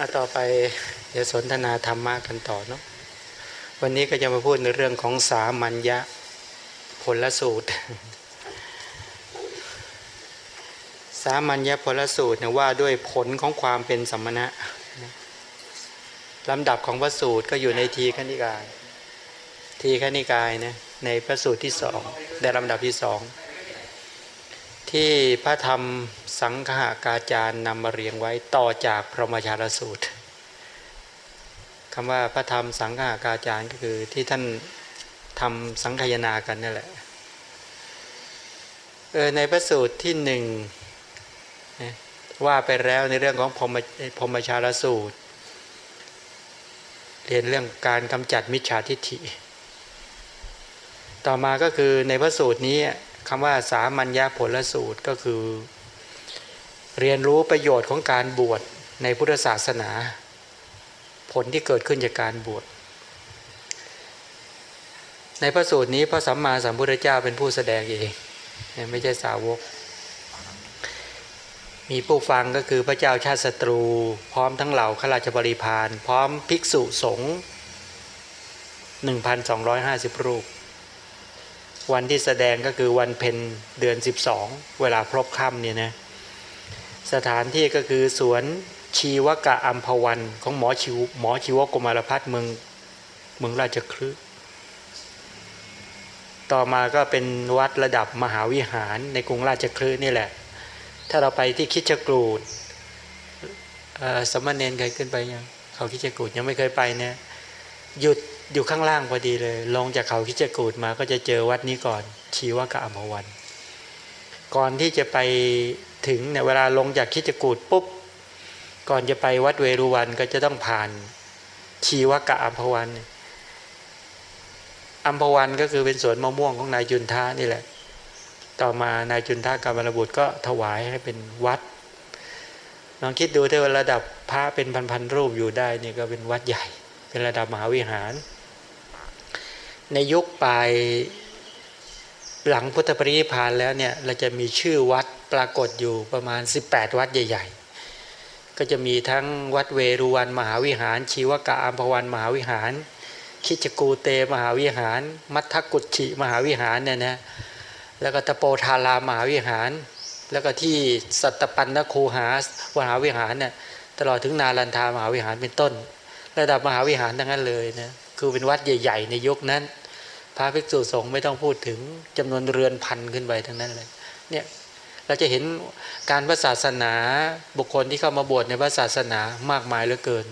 อะต่อไปเดี๋ยวสนทนาธรรมะกันต่อเนาะวันนี้ก็จะมาพูดในเรื่องของสามัญญะผลสูตร สามัญญผลสูตรเนี่ยว่าด้วยผลของความเป็นสัมมณะลำดับของพระสูตรก็อยู่ในทีขณิกาย ทีขณิกายนะในพระสูตรที่สองในลำดับที่สอง ที่พระธรรมสังฆากาจารย์นำมาเรียงไว้ต่อจากพระมชาลสูตรคำว่าพระธรรมสังฆากาจารย์ก็คือที่ท่านทำสังขยนากันนั่นแหละเออในพระสูตรที่หนึ่งว่าไปแล้วในเรื่องของพรมพรมชาลสูตร เรียนเรื่องการกำจัดมิจฉาทิฏฐิ ต่อมาก็คือในพระสูตรนี้ คำว่าสามัญญาผลสูตรก็คือ เรียนรู้ประโยชน์ของการบวชในพุทธศาสนา ผลที่เกิดขึ้นจากการบวชในพระสูตรนี้พระสัมมาสัมพุทธเจ้าเป็นผู้แสดงเองไม่ใช่สาวก มีผู้ฟังก็คือพระเจ้าชาติศัตรู พร้อมทั้งเหล่าข้าราชบริพารพร้อมภิกษุสงฆ์1,250 รูป วันที่แสดงก็คือวันเพ็ญเดือน 12 เวลาพรบค่ำเนี่ยนะสถานที่ก็คือสวนชีวกะอัมพวันของหมอชิวหมอชีวกมารพัฒเมืองเมืองราชคลึต่อมาก็เป็นวัดระดับมหาวิหารในกรุงราชคลึนี่แหละ ถ้าเราไปที่คิดจกรูดสมณเณรเคยขึ้นไปยัง เขาคิดจกรูดยังไม่เคยไปเนี่ยหยุด อยู่ข้างล่างพอดีเลย ลงจากเขาคิจกูดมาก็จะเจอวัดนี้ก่อน ชีวกะอมวัน ก่อนที่จะไปถึงเนี่ยเวลาลงจากคิจกูดปุ๊บ ก่อนจะไปวัดเวรุวันก็จะต้องผ่านชีวกะอัมพวันอัมพวันก็คือเป็นสวนมะม่วงของนายจุนท้านี่แหละ ต่อมานายจุนท้ากรรมรบุตรก็ถวายให้เป็นวัดลองคิดดูถ้าระดับพระเป็นพันๆรูปอยู่ได้นี่ก็เป็นวัดใหญ่ เป็นระดับมหาวิหาร ในยุคปลายหลังพุทธปรินิพานแล้วเนี่ยเราจะมีชื่อวัดปรากฏอยู่ประมาณ 18 วัดใหญ่ ๆ ก็จะมีทั้งวัดเวรุวันมหาวิหาร ชีวกะอัมพวันมหาวิหาร คิจกูเตมหาวิหาร มัทธกุชิมหาวิหารเนี่ยนะแล้วก็ตะโปธารามหาวิหาร แล้วก็ที่สัตปันนคูหามหาวิหารเนี่ยตลอดถึงนาลันทามหาวิหารเป็นต้น ระดับมหาวิหารทั้งนั้นเลยนะ คือเป็นวัดใหญ่ ๆ ในยุคนั้น พระภิกษุสงฆ์ไม่ต้องพูดถึงจำนวนเรือนพันขึ้นไปทั้งนั้นเลยเนี่ยเราจะเห็นการพระศาสนาบุคคลที่เข้ามาบวชในพระศาสนามากมายเหลือเกิน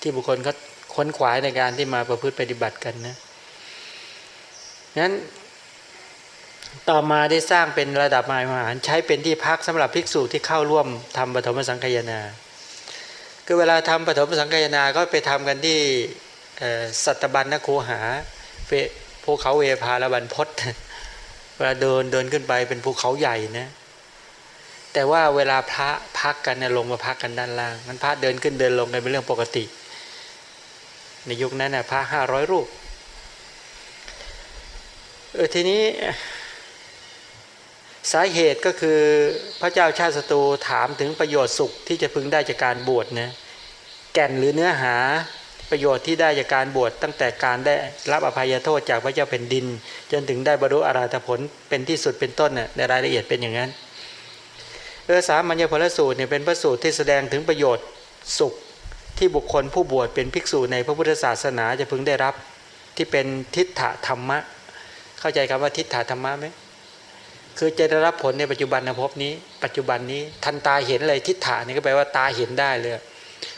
ที่บุคคลก็ค้นขวายในการที่มาประพฤติปฏิบัติกันนะนั้นต่อมาได้สร้างเป็นระดับมหาหารใช้เป็นที่พักสำหรับภิกษุที่เข้าร่วมทำปฐมสังคยนา คือเวลาทำปฐมสังคยนาก็ไปทำกันที่ สัตบัญนคูหาภูเขาเวพาละบันพศเวลาเดินเดินขึ้นไปเป็นภูเขาใหญ่นะแต่ว่าเวลาพระพักกันเนี่ยลงมาพักกันด้านล่างมันพระเดินขึ้นเดินลงกันเป็นเรื่องปกติ ในยุคนั้นนะพระห้าร้อยรูปเออทีนี้สาเหตุก็คือพระเจ้าชาติศัตรูถามถึงประโยชน์สุขที่จะพึงได้จากการบวชนะแก่นหรือเนื้อหา ประโยชน์ที่ได้จากการบวชตั้งแต่การได้รับอภัยโทษจากพระเจ้าแผ่นดิน จนถึงได้บรรลุอาราธผลเป็นที่สุดเป็นต้นเนี่ยในรายละเอียดเป็นอย่างนั้นเออสามัญญผลสูตรเนี่ยเป็นพระสูตรที่แสดงถึงประโยชน์สุขที่บุคคลผู้บวชเป็นภิกษุในพระพุทธศาสนาจะพึงได้รับที่เป็นทิฏฐธรรมะ เข้าใจคำว่าทิฏฐธรรมะไหมคือจะได้รับผลในปัจจุบันภพนี้ ปัจจุบันนี้ทันตาเห็นอะไรทิฏฐานี่ก็แปลว่าตาเห็นได้เลย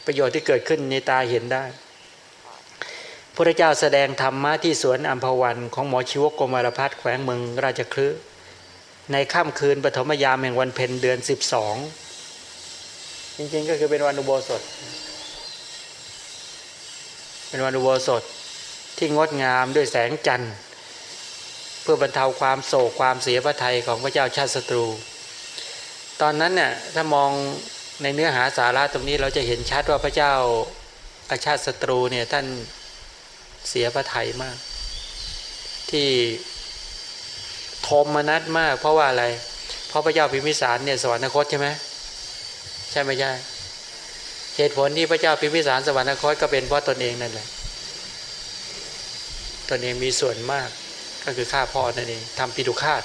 ประโยชน์ที่เกิดขึ้นในตาเห็นได้ พระเจ้าแสดงธรรมะที่สวนอัมพวันของหมอชีวกกมารพัฒแขวงเมืองราชคลึในค่ำคืนปฐมยามแห่งวันเพ็ญเดือนสิบสองจริงๆก็คือเป็นวันอุโบสถ เป็นวันอุโบสถที่งดงามด้วยแสงจันทร์ เพื่อบรรเทาความโศกความเสียพระทัยของพระเจ้าชาติศัตรู ตอนนั้นเนี่ยถ้ามองในเนื้อหาสาระตรงนี้เราจะเห็นชัดว่าพระเจ้าอาชาติศัตรูเนี่ยท่าน เสียพระไทยมาก ที่ทมมนัดมาก เพราะว่าอะไร เพราะพระเจ้าพิมิสารเนี่ยสวรรคตใช่ไหมใช่ไม่ใช่เหตุผลที่พระเจ้าพิมพิสารสวรรคตก็เป็นเพราะตนเองนั่นแหละ ตนเองมีส่วนมากก็คือฆ่าพ่อนั่นเองทำปิดุฆาต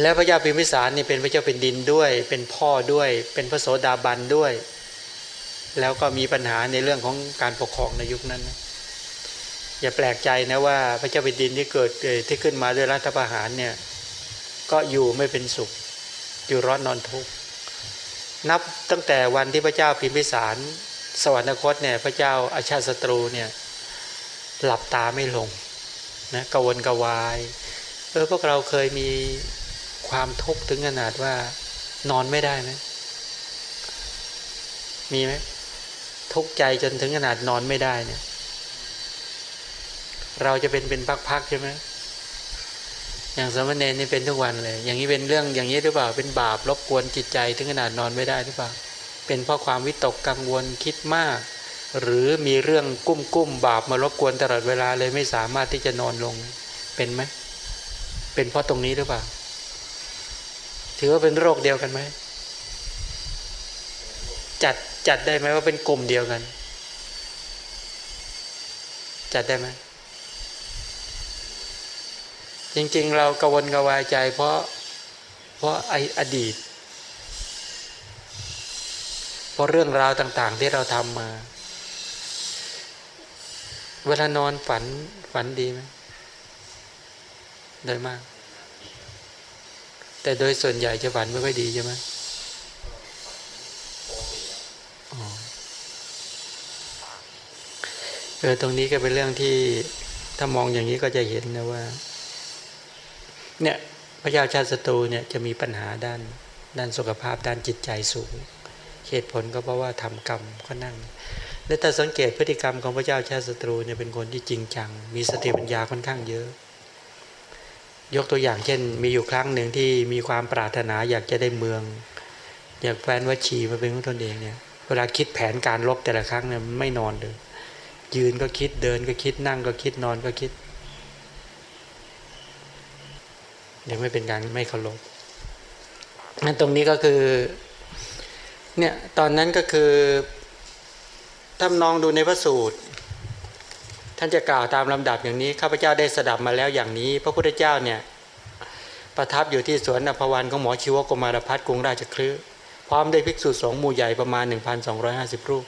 แล้วพระเจ้าพิมพิสารนี่เป็นพระเจ้าเป็นดินด้วย เป็นพ่อด้วย เป็นพระโสดาบันด้วย แล้วก็มีปัญหาในเรื่องของการปกครองในยุคนั้นนะอย่าแปลกใจนะว่าพระเจ้าเป็นดินที่เกิดที่ขึ้นมาด้วยรัฐประหารเนี่ย ก็อยู่ไม่เป็นสุข อยู่ร้อนนอนทุกข์นับตั้งแต่วันที่พระเจ้าพิมพิสาร สวรรคตเนี่ย พระเจ้าอาชาติศัตรูเนี่ย หลับตาไม่ลงนะกวนกวายเออพวกเราเคยมีความทุกข์ถึงขนาดว่า นอนไม่ได้ไหมมีไหม ทุกข์ใจจนถึงขนาดนอนไม่ได้เนี่ย เราจะเป็นเป็นพักๆใช่ไหมอย่างสมณเณรนี่เป็นทุกวันเลย อย่างนี้เป็นเรื่องอย่างนี้หรือเปล่า เป็นบาปรบกวนจิตใจถึงขนาดนอนไม่ได้หรือเปล่า เป็นเพราะความวิตกกังวลคิดมาก หรือมีเรื่องกุ้มกุ้มบาปมารบกวนตลอดเวลาเลยไม่สามารถที่จะนอนลง เป็นไหม เป็นเพราะตรงนี้หรือเปล่า ถือว่าเป็นโรคเดียวกันไหม จัด จัดได้ไหมว่าเป็นกลุ่มเดียวกัน จัดได้ไหมจริง ๆ เรากวนกวายใจ เพราะเพราะไออดีต เพราะเรื่องราวต่าง ๆ ที่เราทำมา เวลานอนฝันฝันดีไหมโดยมาก แต่โดยส่วนใหญ่จะฝันไม่ค่อยดีใช่ไหม เออตรงนี้ก็เป็นเรื่องที่ถ้ามองอย่างนี้ก็จะเห็นนะว่า เนี่ยพระยาชาติศัตรูเนี่ยจะมีปัญหาด้านด้านสุขภาพด้านจิตใจสูง เหตุผลก็เพราะว่าทำกรรมก็นั่ง และแต่สังเกตพฤติกรรมของพระเจ้าชาติศัตรูเนี่ยเป็นคนที่จริงจัง มีสติปัญญาค่อนข้างเยอะ ยกตัวอย่างเช่น มีอยู่ครั้งหนึ่งที่มีความปรารถนาอยากจะได้เมือง อยากแฟนวัชีมาเป็นของตนเองเนี่ยเวลาคิดแผนการลบแต่ละครั้งเนี่ยไม่นอนเลย ยืนก็คิดเดินก็คิดนั่งก็คิดนอนก็คิด ยังไม่เป็นการไม่เคารพนั่นตรงนี้ก็คือเนี่ยตอนนั้นก็คือถ้านองดูในพระสูตร ท่านจะกล่าวตามลำดับอย่างนี้ข้าพเจ้าได้สดับมาแล้วอย่างนี้ พระพุทธเจ้าเนี่ยประทับอยู่ที่สวนอภวันของหมอชีวกมารพัฒกรุงราชคลือพร้อมได้ภิกษุสงฆ์หมู่ใหญ่ประมาณ 1,250 รูป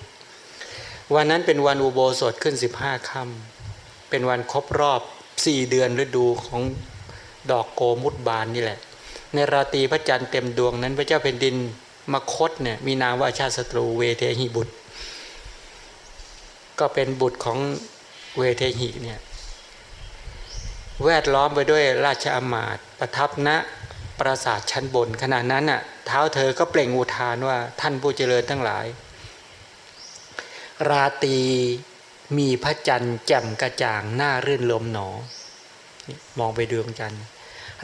วันนั้นเป็นวันอุโบสถขึ้น15ค่ำเป็นวันครบรอบ4เดือนฤดูของดอกโกมุตบานนี่แหละ ในราตรีพระจันทร์เต็มดวงนั้นพระเจ้าเป็นดินมคตเนี่ยมีนามว่าชาติศัตรูเวเทหิบุตร ก็เป็นบุตรของเวเทหิเนี่ยแวดล้อมไปด้วยราชอามาตย์ประทับณปราสาทชั้นบนขณะนั้นน่ะเท้าเธอก็เปล่งอุทานว่าท่านผู้เจริญทั้งหลาย ราตีมีพระจันทร์แจ่มกระจ่างหน้ารื่นลมหนอ มองไปดวงจันทร์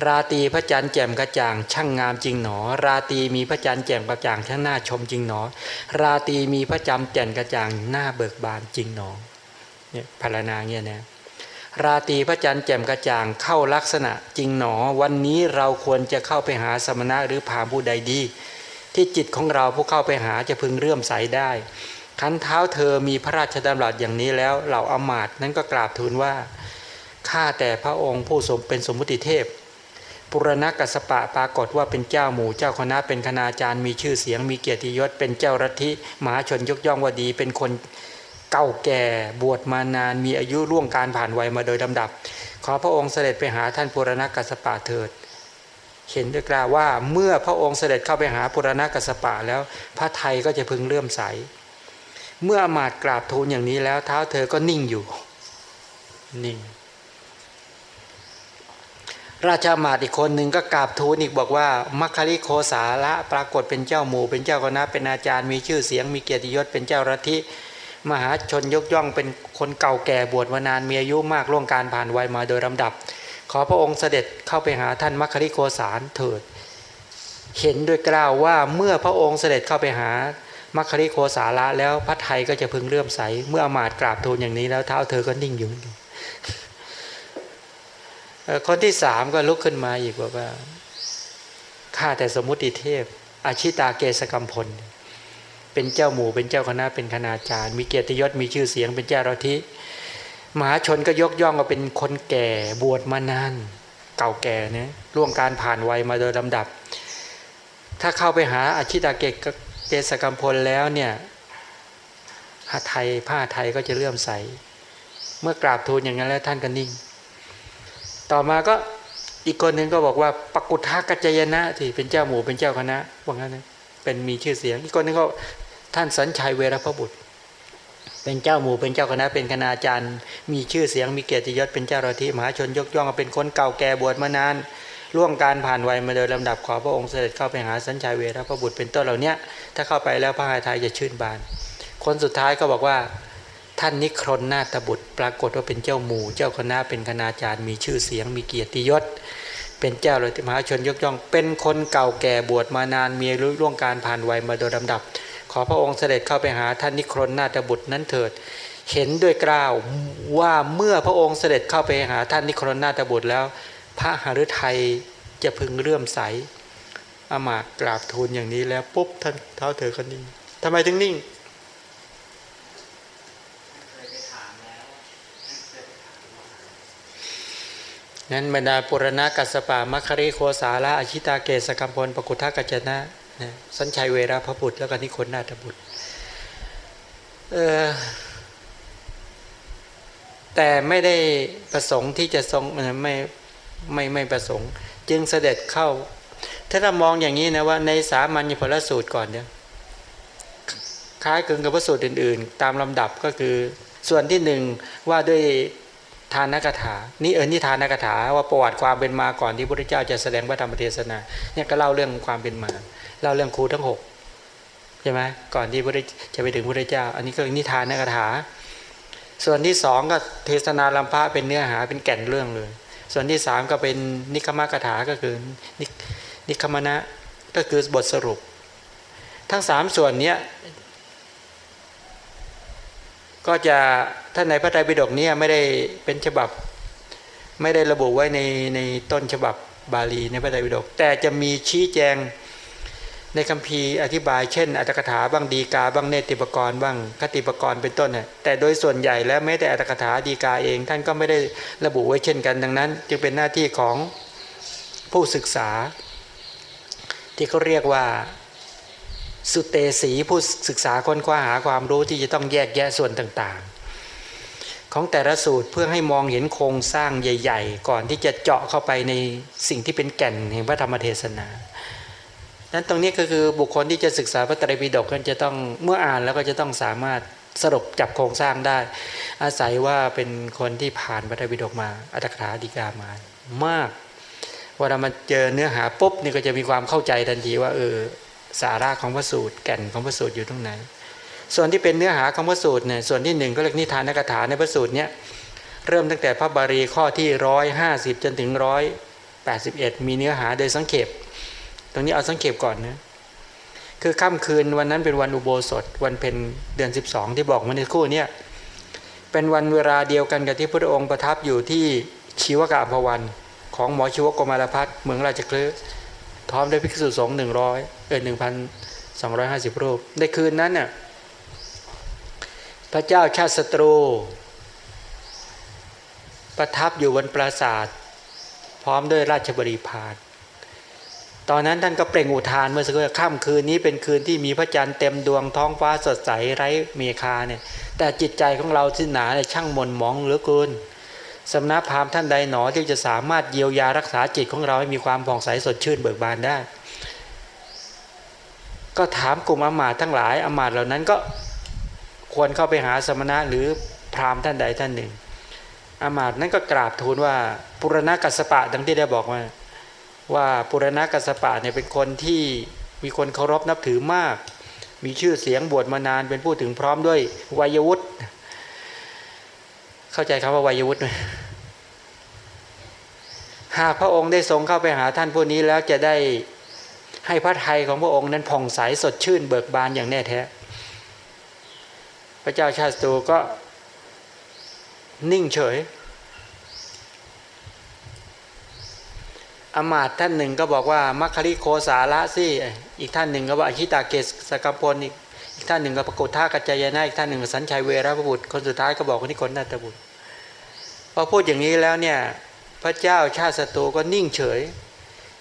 ราตีพระจันทร์แจ่มกระจ่าง ช่างงามจริงหนอ ราตีมีพระจันทร์แจ่มกระจ่างช่างหน้าชมจริงหนอ ราตีมีพระจันทร์แจ่มกระจ่างหน้าเบิกบานจริงหนอเนี่ยพารนาเนี่ยนะราตีพระจันทร์แจ่มกระจ่างเข้าลักษณะจริงหนอ วันนี้เราควรจะเข้าไปหาสมณะหรือผาผู้ใดดี ที่จิตของเราผู้เข้าไปหาจะพึงเรื่อมใสได้ ขันเท้าเธอมีพระราชดำรัสอย่างนี้แล้วเหล่าอมาตนั้นก็กราบทูลว่าข้าแต่พระองค์ผู้สมเป็นสมมุติเทพปุรณกัสปะปรากฏว่าเป็นเจ้าหมู่เจ้าคณะเป็นคณาจารย์มีชื่อเสียงมีเกียรติยศเป็นเจ้ารัฐิมหาชนยกย่องว่าดี เป็นคนเก่าแก่บวชมานานมีอายุล่วงการผ่านวัยมาโดยลำดับ ขอพระองค์เสด็จไปหาท่านปุรณกัสปะเถิด เห็นด้วยกล่าวว่าเมื่อพระองค์เสด็จเข้าไปหาปุรณกัสปะแล้วพระไทยก็จะพึงเลื่อมใส เมื่ออมาตกราบทูลอย่างนี้แล้ว เท้าเธอก็นิ่งอยู่ นิ่ง ราชามาตอีกคนหนึ่งก็กราบทูลอีกบอกว่ามัคคริโคสาละปรากฏเป็นเจ้าหมู่ เป็นเจ้าคณะเป็นอาจารย์มีชื่อเสียง มีเกียรติยศเป็นเจ้ารัฐิมหาชนยกย่องเป็นคนเก่าแก่บวชมานานมีอายุมากล่วงการผ่านวัยมาโดยลำดับ ขอพระองค์เสด็จเข้าไปหาท่านมัคคริโคสารเถิด เห็นโดยกล่าวว่าเมื่อพระองค์เสด็จเข้าไปหา มัคคริโคสาระแล้วพระไทยก็จะพึงเลื่อมใส เมื่ออมาตกราบทูลอย่างนี้แล้วเท้าเธอก็นิ่งอยู่คนที่สามก็ลุกขึ้นมาอีกว่าว่าข้าแต่สมมุติเทพ อาชิตาเกสกรรมพล เป็นเจ้าหมู่เป็นเจ้าคณะเป็นคณาจารย์ มีเกียรติยศมีชื่อเสียงเป็นเจ้าราธิมหาชนก็ยกย่องว่าเป็นคนแก่บวชมานาน เก่าแก่เนี่ยร่วงการผ่านวัยมาโดยลำดับ ถ้าเข้าไปหาอาชิตาเกก เกสกรรมพลแล้วเนี่ยผ้าไทยผ้าไทยก็จะเลื่อมใส เมื่อกราบทูลอย่างนั้นแล้วท่านก็นิ่ง ต่อมาก็อีกคนหนึ่งก็บอกว่าปกุทากัจจยนะที่เป็นเจ้าหมู่เป็นเจ้าคณะว่างั้นนะเป็นมีชื่อเสียง อีกคนหนึ่งก็ท่านสัญชัยเวรพบุตร เป็นเจ้าหมู่เป็นเจ้าคณะเป็นคณาจารย์ มีชื่อเสียงมีเกียรติยศเป็นเจ้าราธิมหาชนยกย่องเป็นคนเก่าแก่บวชมานาน ล่วงการผ่านวัยมาโดยลำดับขอพระองค์เสด็จเข้าไปหาสัญชัยเวรพบุตรเป็นต้นเหล่านี้ถ้าเข้าไปแล้วพระหายไทยจะชื่นบาน คนสุดท้ายก็บอกว่าท่านนิครนนาตบุตร ปรากฏว่าเป็นเจ้าหมู่ เจ้าคณะเป็นคณาจารย์มีชื่อเสียงมีเกียรติยศ เป็นเจ้าเลยมหาชนยกย่อง เป็นคนเก่าแก่บวชมานานมีรู้ล่วงการผ่านวัยมาโดยลำดับ ขอพระองค์เสด็จเข้าไปหาท่านนิครนนาตบุตรนั้นเถิด เห็นด้วยกล่าวว่าเมื่อพระองค์เสด็จเข้าไปหาท่านนิครนนาตบุตรแล้ว พระหฤทัยจะพึงเลื่อมใสอามาตกราบทูลอย่างนี้แล้วปุ๊บท่านเท้าเธอคนนิ่งทำไมถึงนิ่งนั้นบรรดาปุรณะกัสปะมัคคริโคสาละอชิตาเกสกัมพลปกุทากัจจนะนะสัญชัยเวราพระบุตร แล้วก็นิคนนาถบุตรแต่ไม่ได้ประสงค์ที่จะทรงไม่ ไม่ไม่ประสงค์ จึงเสด็จเข้า ถ้าเรามองอย่างนี้นะว่า ในสามัญญผลสูตรก่อนเนี่ยคล้ายคลึงกับพระสูตรอื่น ๆ ตามลำดับก็คือ ส่วนที่หนึ่งว่าด้วยทานกถา นี่เออนี่ทานกถาว่าประวัติความเป็นมาก่อนที่พระพุทธเจ้าจะแสดงพระธรรมเทศนาเนี่ยก็เล่าเรื่องความเป็นมาเล่าเรื่องครูทั้งหกใช่ไหมก่อนที่พระจะไปถึงพระพุทธเจ้า อันนี้ก็นิทานนกถา ส่วนที่สองก็เทศนาลำพะเป็นเนื้อหาเป็นแก่นเรื่องเลย ส่วนที่สามก็เป็นนิคมากถาก็คือนิคมณะก็คือบทสรุป ทั้งสามส่วนเนี้ยก็จะท่านในพระไตรปิฎกนี้ไม่ได้เป็นฉบับ ไม่ได้ระบุไว้ในในต้นฉบับบาลีในพระไตรปิฎกแต่จะมีชี้แจง ในคัมภีร์อธิบายเช่นอัตถกถาบ้างดีกาบ้างเนติปกรณ์บ้างคติปกรณ์เป็นต้นน่ยแต่โดยส่วนใหญ่แล้วแม้แต่อัตถกถาดีกาเองท่านก็ไม่ได้ระบุไว้เช่นกันดังนั้น จึงเป็นหน้าที่ของผู้ศึกษา ที่เขาเรียกว่าสุเตสีผู้ศึกษาค้นคว้าหาความรู้ที่จะต้องแยกแยะส่วนต่างๆ ของแต่ละสูตรเพื่อให้มองเห็นโครงสร้างใหญ่ ๆ ก่อนที่จะเจาะเข้าไปในสิ่งที่เป็นแก่นแห่งพระธรรมเทศนา นั้นตรงนี้ก็คือบุคคลที่จะศึกษาพระไตรปิฎกก็จะต้องเมื่ออ่านแล้วก็จะต้องสามารถสรุปจับโครงสร้างได้ อาศัยว่าเป็นคนที่ผ่านพระไตรปิฎกมาอัตถาดีกามามากเวลามันเจอเนื้อหาปุ๊บนี่ก็จะมีความเข้าใจทันทีว่าเออสาระของพระสูตรแก่นของพระสูตรอยู่ตรงไหน ส่วนที่เป็นเนื้อหาของพระสูตรเนี่ยส่วนที่หนึ่งก็เรียกนิทานนักถาในพระสูตรเนี้ยเริ่มตั้งแต่พระบาลีข้อที่ร้อยห้าสิบจนถึงร้อยแปดสิบเอ็ดมีเนื้อหาโดยสังเขป ตรงนี้เอาสังเขปก่อนนะคือค่ำคืนวันนั้นเป็นวันอุโบสถ วันเพ็ญเดือนสิบสองที่บอกมาในคู่เนี่ยเป็นวันเวลาเดียวกันกับที่พระองค์ประทับอยู่ที่ชีวกาภวันของหมอชีวกกมารพัฒเมืองราชคลือพร้อมด้วยภิกษุสงฆ์หนึ่งร้อยเออหนึ่งพันสองร้อยห้าสิบรูป ในคืนนั้นเนี่ยพระเจ้าชาติศัตรู ประทับอยู่บนปราสาท พร้อมด้วยราชบริพาร ตอนนั้นท่านก็เปล่งอุทานเมื่อสักครู่ค่ำคืนนี้เป็นคืนที่มีพระจันทร์เต็มดวงท้องฟ้าสดใสไร้เมฆาเนี่ย แต่จิตใจของเราที่หนาเนี่ยช่างหม่นหมองเหลือเกินสำนักพราหมณ์ท่านใดหนอที่จะสามารถเยียวยารักษาจิตของเราให้มีความผ่องใสสดชื่นเบิกบานได้ ก็ถามกลุ่มอมาตทั้งหลายอมาตเหล่านั้นก็ควรเข้าไปหาสมณะหรือพราหมณ์ท่านใดท่านหนึ่งอมาตนั้นก็กราบทูลว่าปุรณกัสปะดังที่ได้บอกว่า ว่าปุรณะกัสปะเนี่ยเป็นคนที่มีคนเคารพนับถือมาก มีชื่อเสียงบวชมานานเป็นผู้ถึงพร้อมด้วยวัยวุฒิเข้าใจคำว่าวัยวุฒิไหมหากพระองค์ได้ทรงเข้าไปหาท่านผู้นี้แล้วจะได้ให้พระไทยของพระองค์นั้นผ่องใสสดชื่นเบิกบานอย่างแน่แท้ พระเจ้าชาติตูก็นิ่งเฉย อมาตท่านหนึ่งก็บอกว่ามัคคิโคสาระสิอีกท่านหนึ่งก็ว่าอชิตาเกสสกัมพลอีกท่านหนึ่งก็ปรากฏท่ากัจจายนะอีกท่านหนึ่งสัญชัยเวรพบุตรคนสุดท้ายก็บอกว่านี่คนนาตบุตรพอพูดอย่างนี้แล้วเนี่ยพระเจ้าชาติศัตรูก็นิ่งเฉย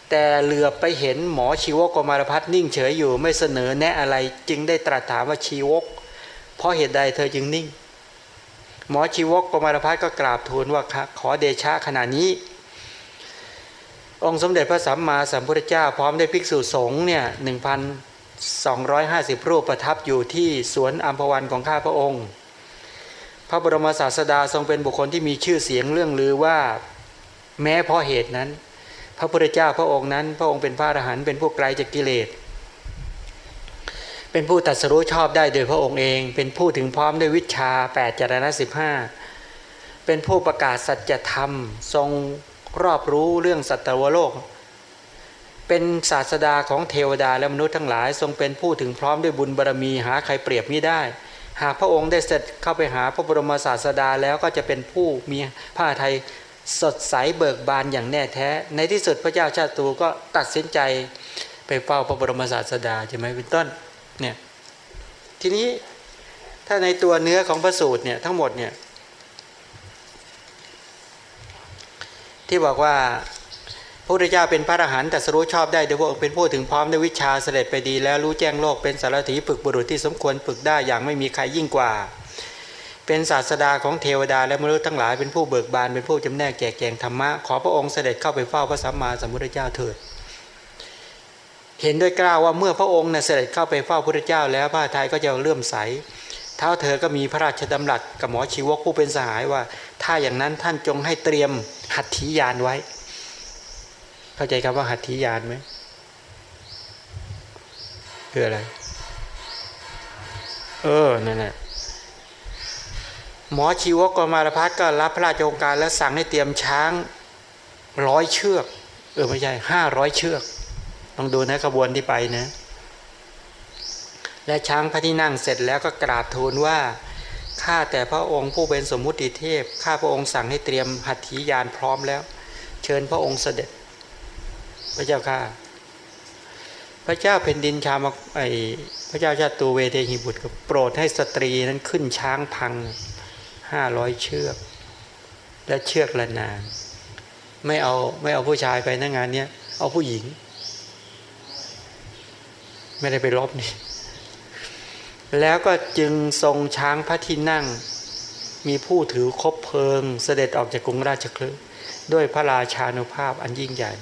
แต่เหลือไปเห็นหมอชีวกกมารพัฒนิ่งเฉยอยู่ไม่เสนอแนะอะไรจึงได้ตรัสถามว่าชีวก เพราะเหตุใดเธอจึงนิ่ง หมอชีวกกมารพัฒก็กราบทูลว่าขอเดชะขณะนี้ องค์สมเด็จพระสัมมาสัมพุทธเจ้า พร้อมได้ภิกษุสงฆ์เนี่ยหนึ่งพัน250รูปประทับอยู่ที่สวนอัมพวันของข้าพระองค์ พระบรมศาสดาทรงเป็นบุคคลที่มีชื่อเสียงเรื่องลือว่าแม้เพราะเหตุนั้น พระพุทธเจ้าพระองค์นั้น พระองค์เป็นพระอรหันต์เป็นผู้ไกลจากกิเลสเป็นผู้ตัดสรู้ชอบได้โดยพระองค์เอง เป็นผู้ถึงพร้อมด้วยวิชา8จารณะสิบห้าเป็นผู้ประกาศสัจธรรม ทรง รอบรู้เรื่องสัตวโลก เป็นศาสดาของเทวดาและมนุษย์ทั้งหลายทรงเป็นผู้ถึงพร้อมด้วยบุญบารรมีหาใครเปรียบไม่ได้ หากพระองค์ได้เสร็จเข้าไปหาพระบรมศาสดาแล้วก็จะเป็นผู้มีผ้าไทยสดใสเบิกบานอย่างแน่แท้ ในที่สุดพระเจ้าชาติตูก็ตัดสินใจไปเฝ้าพระบรมศาสดาใช่ไหมเป็นต้นเนี่ยทีนี้ถ้าในตัวเนื้อของพระสูตรเนี่ยทั้งหมดเนี่ย ที่บอกว่าพระพุทธเจ้าเป็นพระอรหันต์แต่สรู้ชอบได้โดยพระองค์เป็นผู้ถึงพร้อมในวิชาเสด็จไปดี แล้วรู้แจ้งโลกเป็นสารถีฝึกบุรุษที่สมควรฝึกได้อย่างไม่มีใครยิ่งกว่า เป็นศาสดาของเทวดาและมนุษย์ทั้งหลายเป็นผู้เบิกบานเป็นผู้จำแนกแจกแจงธรรมะขอพระองค์เสด็จเข้าไปเฝ้าพระสัมมาสัมพุทธเจ้าเถิดเห็นด้วยกล้าวว่าเมื่อพระองค์เสด็จเข้าไปเฝ้าพระพุทธเจ้า แล้วพระทัยก็จะเลื่อมใสเท้าเธอก็มีพระราชดำรัสกับหมอชีวกผู้เป็นสหายว่า ถ้าอย่างนั้นท่านจงให้เตรียมหัตถียานไว้ เข้าใจคำว่าหัตถียานไหมคืออะไร เออนั่นแหละหมอชีวกกมารพัฒก็รับพระราชโองการแล้วสั่งให้เตรียมช้างร้อยเชือก เออไม่ใช่ห้าร้อยเชือกลองดูนะขบวนที่ไปนะ และช้างพระที่นั่งเสร็จแล้วก็กราบทูลว่า ข้าแต่พระองค์ผู้เป็นสมมุติเทพ ข้าพระองค์สั่งให้เตรียมหัตถียานพร้อมแล้ว เชิญพระองค์เสด็จ พระเจ้าข้าพระเจ้าแผ่นดินชามไอพระเจ้าชาตูเวเทหิบุตรก็โปรดให้สตรีนั้นขึ้นช้างพังห้าร้อยเชือก และเชือกละนานไม่เอาไม่เอาผู้ชายไปนะงานเนี้ยเอาผู้หญิง ไม่ได้ไปรบนี่ แล้วก็จึงทรงช้างพระที่นั่ง มีผู้ถือคบเพลิง เสด็จออกจากกรุงราชคลึด้วยพระราชานุภาพอันยิ่งใหญ่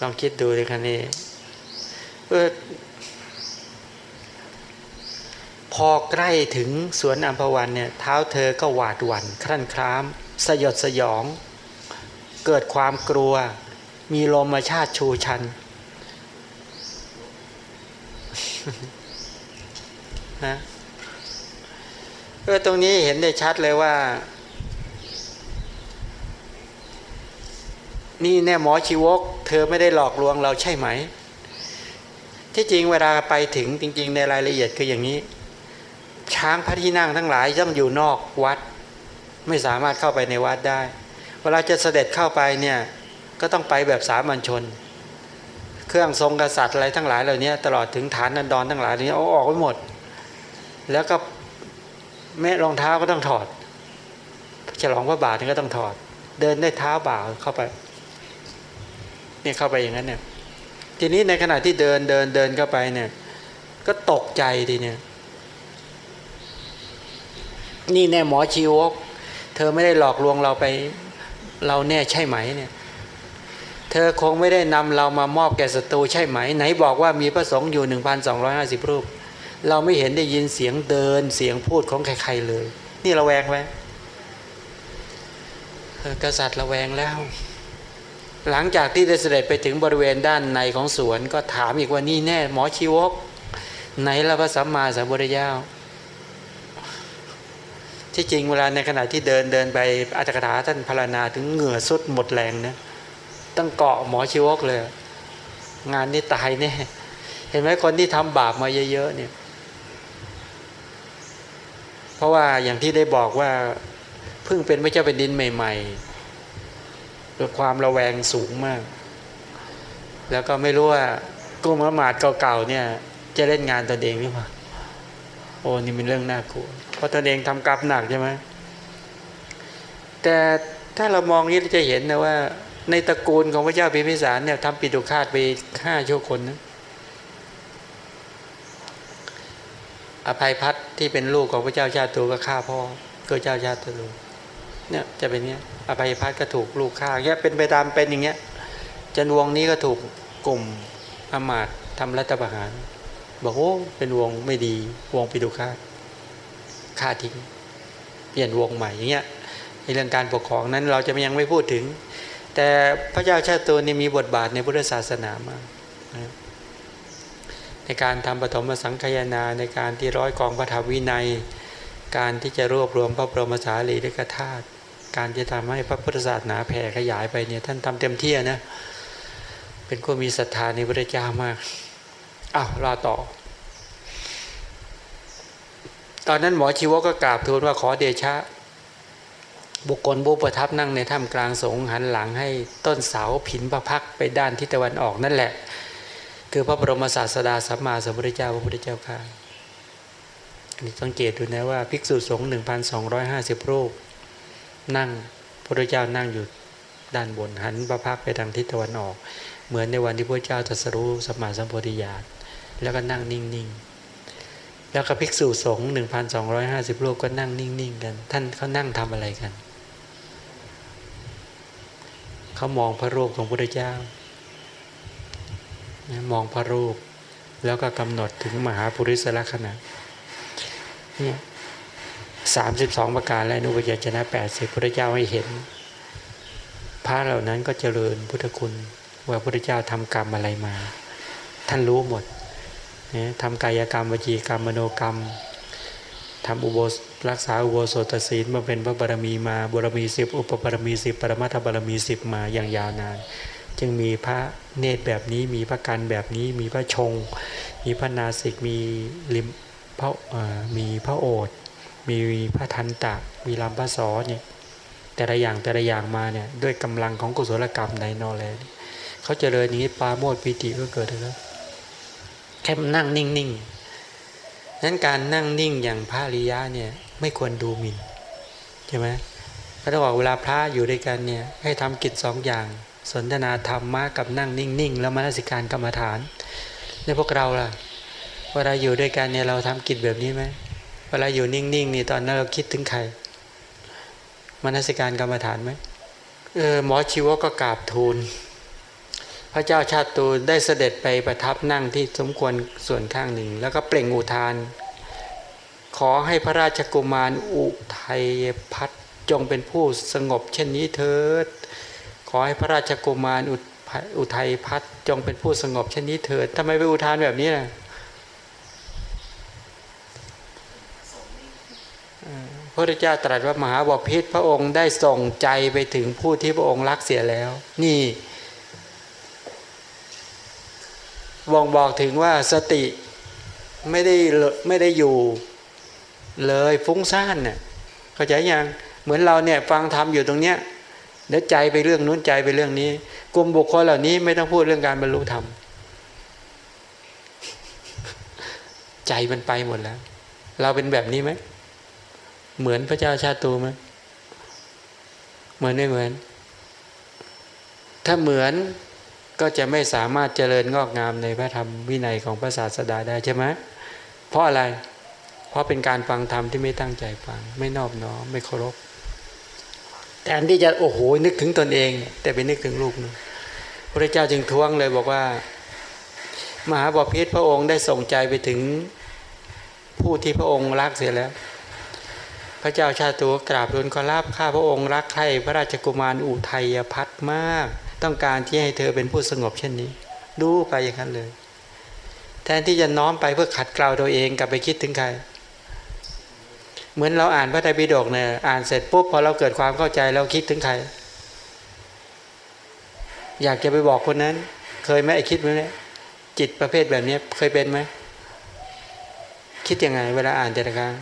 ลองคิดดูเลยคันนี้เออพอใกล้ถึงสวนอัมพวันเนี่ยเท้าเธอก็หวาดหวัน่นครั่นคราม สยดสยอง เกิดความกลัว มีลมชาติชูชัน นะเออตรงนี้เห็นได้ชัดเลยว่า นี่แน่หมอชีวก เธอไม่ได้หลอกลวงเราใช่ไหม ที่จริงเวลาไปถึงจริง ๆ ในรายละเอียดคืออย่างนี้ ช้างพระที่นั่งทั้งหลายต้องอยู่นอกวัด ไม่สามารถเข้าไปในวัดได้ เวลาจะเสด็จเข้าไปเนี่ย ก็ต้องไปแบบสามัญชน เครื่องทรงกษัตริย์อะไรทั้งหลายเหล่านี้ตลอดถึงฐานนันดรทั้งหลายนี้เอาออกไปหมด แล้วก็แม่รองเท้าก็ต้องถอดฉลองพระบาทนี่ก็ต้องถอด เดินได้เท้าบ่าเข้าไปเนี่ยเข้าไปอย่างนั้นเนี่ยทีนี้ในขณะที่เดินเดินเดินเข้าไปเนี่ย ก็ตกใจทีเนี่ยนี่แน่หมอชีวก เธอไม่ได้หลอกลวงเราไป เราแน่ใช่ไหมเนี่ย เธอคงไม่ได้นำเรามามอบแก่ศัตรูใช่ไหม ไหนบอกว่ามีพระสงฆ์อยู่หนึ่งพันสองร้อยห้าสิบรูป เราไม่เห็นได้ยินเสียงเดินเสียงพูดของใครๆเลย นี่ระแวงไหมกษัตริย์ระแวงแล้ว หลังจากที่ได้เสด็จไปถึงบริเวณด้านในของสวนก็ถามอีกว่านี่แน่ หมอชีวก ไหนละพระสัมมาสัมพุทธเจ้าที่จริงเวลาในขณะที่เดินเดินไปอัตถกถาท่านพารณาถึงเหงื่อสุดหมดแรงนะ ต้องเกาะหมอชีวกเลย งานนี้ตายแน่เห็นไหมคนที่ทำบาปมาเยอะ ๆ เนี่ย เพราะว่าอย่างที่ได้บอกว่าเพิ่งเป็นพระเจ้าเป็นดินใหม่ ๆ ด้วยความระแวงสูงมาก แล้วก็ไม่รู้ว่ากุ้งละหมาดเก่าๆเนี่ย จะเล่นงานตนเองหรือเปล่าโอ้นี่เป็นเรื่องน่ากลัวเพราะตนเองทำกรรมหนักใช่ไหมแต่ถ้าเรามองนี้เราจะเห็นนะว่า ในตระกูลของพระเจ้าพิมพิสารเนี่ยทำปิดุคาตไปห้าชั่วคนนะอภัยพัฒที่เป็นลูกของพระเจ้าชาติตัวก็ฆ่าพ่อก็เจ้าชาติตัวเนี่ยจะเป็นเนี้ยอภัยพัฒก็ถูกลูกฆ่าเงี้ยเป็นไปตามเป็นอย่างเงี้ยจันวงนี้ก็ถูกกลุ่มอมาตทำรัฐประหาร บอกโอ้เป็นวงไม่ดีวงปิดุคาตฆ่าทิ้ง เปลี่ยนวงใหม่อย่างเงี้ยในเรื่องการปกครองนั้นเราจะยังไม่พูดถึง แต่พระเจ้าชาติตัวนี้มีบทบาทในพุทธศาสนามากนะในการทำปฐมสังคายนาในการที่ร้อยกองพระธรรมวินัย การที่จะรวบรวมพระบรมสารีริกธาตุการจะทำให้พระพุทธศาสนาแผ่ขยายไปเนี่ยท่านทำเต็มที่นะเป็นคนมีศรัทธาในพระเจ้ามากอ้าวรอต่อ ตอนนั้นหมอชีวก็กราบทูลว่าขอเดชะ บุคคลผู้ประทับนั่งในถ้ำกลางสงหันหลังให้ต้นเสาผินพระพักไปด้านทิศตะวันออกนั่นแหละ คือพระบรมศาสดาสัมมาสัมพุทธเจ้าพระพุทธเจ้าค่ะอันนี้สังเกตดูนะว่าภิกษุสงฆ์หนึ่งพันสองร้อยห้าสิบรูป นั่งพระพุทธเจ้านั่งอยู่ด้านบนหันพระพักไปทางทิศตะวันออก เหมือนในวันที่พระเจ้าตรัสรู้สัมมาสัมโพธิญาณแล้วก็นั่งนิ่งๆแล้วก็ภิกษุสงฆ์หนึ่งพันสองร้อยห้าสิบรูปก็นั่งนิ่ง ๆ กัน ท่านเขานั่งทำอะไรกัน เขามองพระรูปของพระพุทธเจ้ามองพระรูป แล้วก็กำหนดถึงมหาปุริสลักษณะเนี่ยสามสิบสองประการและนุปยชนะแปดสิบพระเจ้าให้เห็น พระเหล่านั้นก็เจริญพุทธคุณ ว่าพระเจ้าทำกรรมอะไรมา ท่านรู้หมดนะทำกายกรรมวจีกรรมมโนกรรม ทำอุโบสรักษาอุโบสถศีลมาเป็นพระบารมีมาบารมีสิบอุปบารมีสิบปรมาทบารมีสิบมาอย่างยาวนาน จึงมีพระเนตรแบบนี้มีพระกันแบบนี้มีพระชง มีพระนาสิกมีลิมพระมีพระโอษมีพระทันตะ มีลำพระสอเนี่ยแต่ละอย่างแต่ละอย่างมาเนี่ยด้วยกำลังของกุศลกรรมในนอแลเขาเจริญอย่างนี้ปาโมดปีติก็เกิดแล้วแค่นั่งนิ่งๆ นั้นการนั่งนิ่งอย่างพระริยะเนี่ยไม่ควรดูหมิ่นใช่ไหมพระต้องบอกเวลาพระอยู่ด้วยกันเนี่ยให้ทำกิจสองอย่าง สนทนาธรรมมากับนั่งนิ่งๆแล้วมนสิการกรรมฐานในพวกเราล่ะเวลาอยู่ด้วยกันเนี่ยเราทำกิจแบบนี้ไหมเวลาอยู่นิ่งๆนี่ตอนนั้นเราคิดถึงใครมนสิการกรรมฐานไหมเออหมอชีวก็กราบทูล พระเจ้าชาติตูได้เสด็จไปประทับนั่งที่สมควรส่วนข้างหนึ่ง แล้วก็เปล่งอุทาน ขอให้พระราชกุมารอุทัยพัฒจงเป็นผู้สงบเช่นนี้เถิด ขอให้พระราชกุมารอุทัยพัฒจงเป็นผู้สงบเช่นนี้เถิดทำไมไปอุทานแบบนี้ล่ะพระเจ้าตรัสว่ามหาบพิษพระองค์ได้ส่งใจไปถึงผู้ที่พระองค์รักเสียแล้ว นี่ บ่งบอกถึงว่าสติไม่ได้ไม่ได้อยู่เลยฟุ้งซ่านเนี่ยเข้าใจยังเหมือนเราเนี่ยฟังธรรมอยู่ตรงเนี้ยเดี๋ยวใจไปเรื่องนู้นใจไปเรื่องนี้ กลุ่มบุคคลเหล่านี้ไม่ต้องพูดเรื่องการบรรลุธรรมใจมันไปหมดแล้ว เราเป็นแบบนี้ไหมเหมือนพระเจ้าชาตูไหมเหมือนไม่เหมือน ถ้าเหมือน ก็จะไม่สามารถเจริญงอกงามในพระธรรมวินัยของพระศาสดาได้ใช่ไหมเพราะอะไร เพราะเป็นการฟังธรรมที่ไม่ตั้งใจฟัง ไม่นอบน้อมไม่เคารพแทนที่จะโอ้โหนึกถึงตนเอง แต่ไปนึกถึงลูกนึงพระเจ้าจึงท้วงเลยบอกว่า มหาบพิษพระองค์ได้ส่งใจไปถึงผู้ที่พระองค์รักเสียแล้ว พระเจ้าชาตัวกราบทูลขอรับข้าพระองค์รักใครพระราชกุมารอุทัยพัฒมาก ต้องการที่ให้เธอเป็นผู้สงบเช่นนี้ ดูไปอย่างนั้นเลย แทนที่จะน้อมไปเพื่อขัดเกลาตัวเองกลับไปคิดถึงใคร เหมือนเราอ่านพระไตรปิฎกเนี่ยอ่านเสร็จปุ๊บพอเราเกิดความเข้าใจเราคิดถึงใคร อยากจะไปบอกคนนั้น เคยไหมไอคิดไหมเนี่ยจิตประเภทแบบนี้เคยเป็นไหมคิดยังไง เวลาอ่านแต่ละครั้ง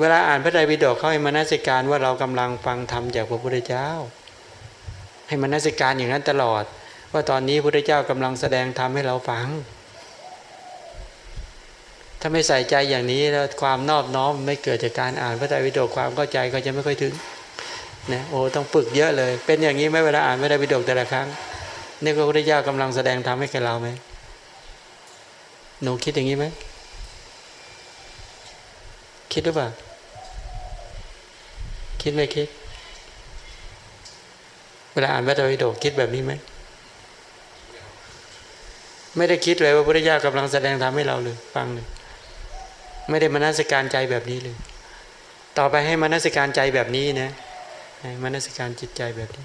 เวลาอ่านพระไตรปิฎกเขาให้มานัสิการว่าเรากำลังฟังธรรมจากพระพุทธเจ้า ให้มานัสิการอย่างนั้นตลอด ว่าตอนนี้พระพุทธเจ้ากำลังแสดงธรรมให้เราฟัง ถ้าไม่ใส่ใจอย่างนี้แล้วความนอบน้อมไม่เกิดจากการอ่านพระไตรปิฎกความเข้าใจก็จะไม่ค่อยถึงนะโอ้ต้องฝึกเยอะเลย เป็นอย่างนี้ไหมเวลาอ่านพระไตรปิฎกแต่ละครั้งนี่พระพุทธเจ้ากำลังแสดงธรรมให้แกเราไหมหนูคิดอย่างนี้ไหม คิดหรือเปล่า คิดไม่คิด เวลาอ่านพระไตรปิฎกคิดแบบนี้ไหม ไม่ได้คิดเลยว่าพระพุทธเจ้ากำลังแสดงธรรมให้เราเลย ฟังเลย ไม่ได้มานัสการใจแบบนี้เลย ต่อไปให้มานัสการใจแบบนี้นะให้มานัสการจิตใจแบบนี้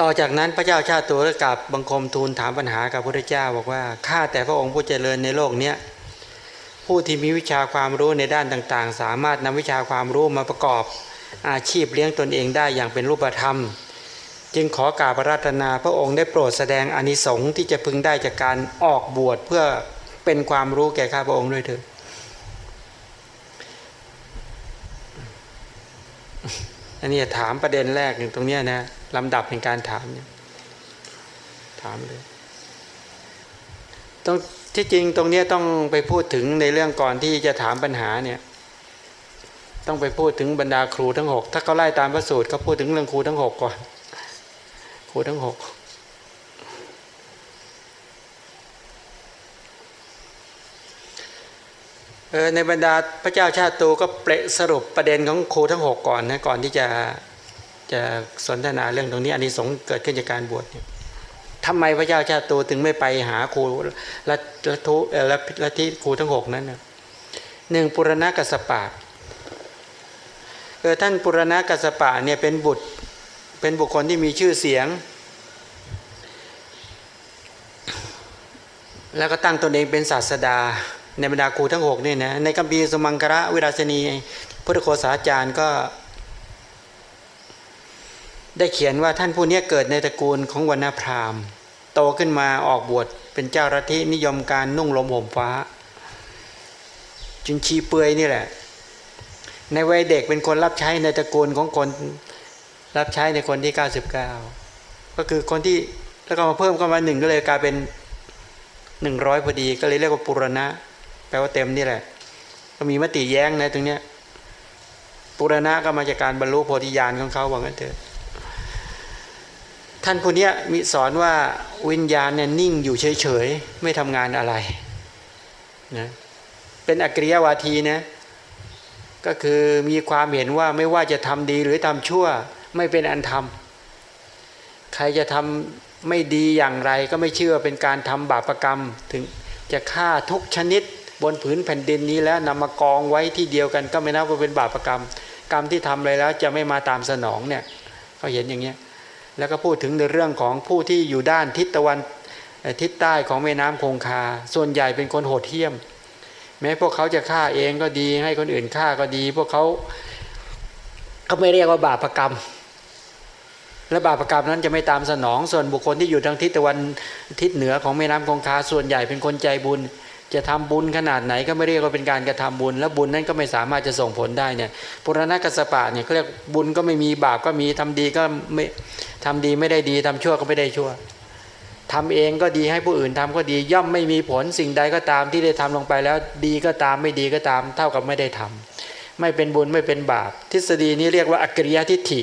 ต่อจากนั้นพระเจ้าชาติตัวกับบังคมทูลถามปัญหากับพระพุทธเจ้า บอกว่าข้าแต่พระองค์ผู้เจริญในโลกเนี้ย ผู้ที่มีวิชาความรู้ในด้านต่างๆ สามารถนำวิชาความรู้มาประกอบอาชีพเลี้ยงตนเองได้อย่างเป็นรูปธรรม จึงขอกราบรัตนาพระองค์ได้โปรดแสดงอนิสงส์ที่จะพึงได้จากการออกบวชเพื่อเป็นความรู้แก่ข้าพระองค์ด้วยเถิดอันนี้ถามประเด็นแรกหนึ่งตรงนี้นะลำดับในการถามเนี่ยถามเลยต้อง ที่จริงตรงนี้ต้องไปพูดถึงในเรื่องก่อนที่จะถามปัญหาเนี่ย ต้องไปพูดถึงบรรดาครูทั้งหกถ้าเขาไล่ตามพระสูตรเขาพูดถึงเรื่องครูทั้งหกก่อน ครูทั้งหกเออในบรรดาพระเจ้าชาติตูก็เปรสรุปประเด็นของครูทั้งหกก่อนนะก่อนที่จะจะสนทนาเรื่องตรงนี้อันนี้สงเกิดขึ้นจากการบวชเนี่ย ทำไมพระเจ้าชาติตูถึงไม่ไปหาครูละละทุละละที่ครูทั้งหกนั้นหนึ่งปุรณะกัสปะเออท่านปุรณะกัสปะเนี่ยเป็นบุตรเป็นบุคคลที่มีชื่อเสียง แล้วก็ตั้งตนเองเป็นศาสดา ในบรรดาครูทั้งหกนี่นะในกัมพีสมังคระวิราชนีพุทธโฆษาจารย์ก็ ได้เขียนว่าท่านผู้นี้เกิดในตระกูลของวรรณพราหมณ์ โตขึ้นมาออกบวชเป็นเจ้ารัฐินิยมการนุ่งลมห่มฟ้าจึงชีเปลือยนี่แหละ ในวัยเด็กเป็นคนรับใช้ในตระกูลของคนรับใช้ในคนที่ 99 ก็คือคนที่แล้วก็มาเพิ่มเข้ามาหนึ่งก็เลยกลายเป็นหนึ่งร้อยพอดีก็เลยเรียกว่าปุรณะ แปลว่าเต็มนี่แหละ ก็มีมติแย้งนะตรงเนี้ยปุรณะก็มาจากการบรรลุโพธิญาณของเขาว่างั้นเถอะ ท่านผู้นี้มีสอนว่าวิญญาณเนี่ยนิ่งอยู่เฉยๆ ไม่ทำงานอะไรนะเป็นอกริยวาทีนะก็คือมีความเห็นว่าไม่ว่าจะทำดีหรือทำชั่ว ไม่เป็นอันทำใครจะทำไม่ดีอย่างไรก็ไม่เชื่อเป็นการทำบาปรกรรม ถึงจะฆ่าทุกชนิดบนผืนแผ่นดินนี้แล้วนำมากองไว้ที่เดียวกันก็ไม่นับว่าเป็นบาปรกรรม กรรมที่ทำเลยแล้วจะไม่มาตามสนองเนี่ยเขาเห็นอย่างเงี้ย แล้วก็พูดถึงในเรื่องของผู้ที่อยู่ด้านทิศตะวันทิศใต้ของแม่น้ำคงคา ส่วนใหญ่เป็นคนโหดเหี้ยม แม้พวกเขาจะฆ่าเองก็ดี ให้คนอื่นฆ่าก็ดี พวกเขาเขาไม่เรียกว่าบาปรกรรม และบาปรกรรมนั้นจะไม่ตามสนอง ส่วนบุคคลที่อยู่ทางทิศตะวันทิศเหนือของแม่น้ำคงคา ส่วนใหญ่เป็นคนใจบุญ จะทำบุญขนาดไหนก็ไม่เรียกว่าเป็นการกระทำบุญ และบุญนั้นก็ไม่สามารถจะส่งผลได้เนี่ยปุรณกัสปะเนี่ยเขาเรียกบุญก็ไม่มีบาปก็มีทำดีก็ไม่ทำดีไม่ได้ดีทำชั่วก็ไม่ได้ชั่วทำเองก็ดีให้ผู้อื่นทำก็ดีย่อมไม่มีผลสิ่งใดก็ตามที่ได้ทำลงไปแล้วดีก็ตามไม่ดีก็ตาม เท่ากับไม่ได้ทำไม่เป็นบุญไม่เป็นบาป ทฤษฎีนี้เรียกว่าอักริยทิฏฐิ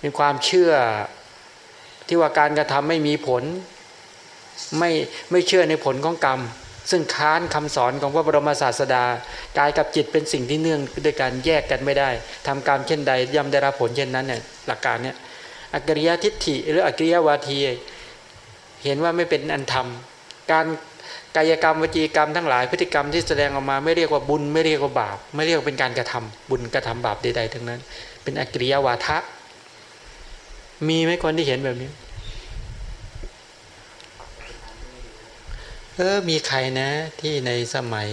เป็นความเชื่อที่ว่าการกระทำไม่มีผลไม่ไม่เชื่อในผลของกรรม ซึ่งค้านคำสอนของพระบรมศาสดากายกับจิตเป็นสิ่งที่เนื่องด้วยการแยกกันไม่ได้ทำกรรมเช่นใดย่อมได้รับผลเช่นนั้นเนี่ยหลักการเนี่ยอักริยทิฏฐิหรืออักริยวาที เห็นว่าไม่เป็นอันธรรม การกายกรรมวจีกรรมทั้งหลายพฤติกรรมที่แสดงออกมาไม่เรียกว่าบุญไม่เรียกว่าบาป ไม่เรียกเป็นการกระทำบุญกระทำบาปใดๆทั้งนั้น เป็นอักริยวาทะมีไหมคนที่เห็นแบบนี้ ออมีใครนะ ที่ในสมัย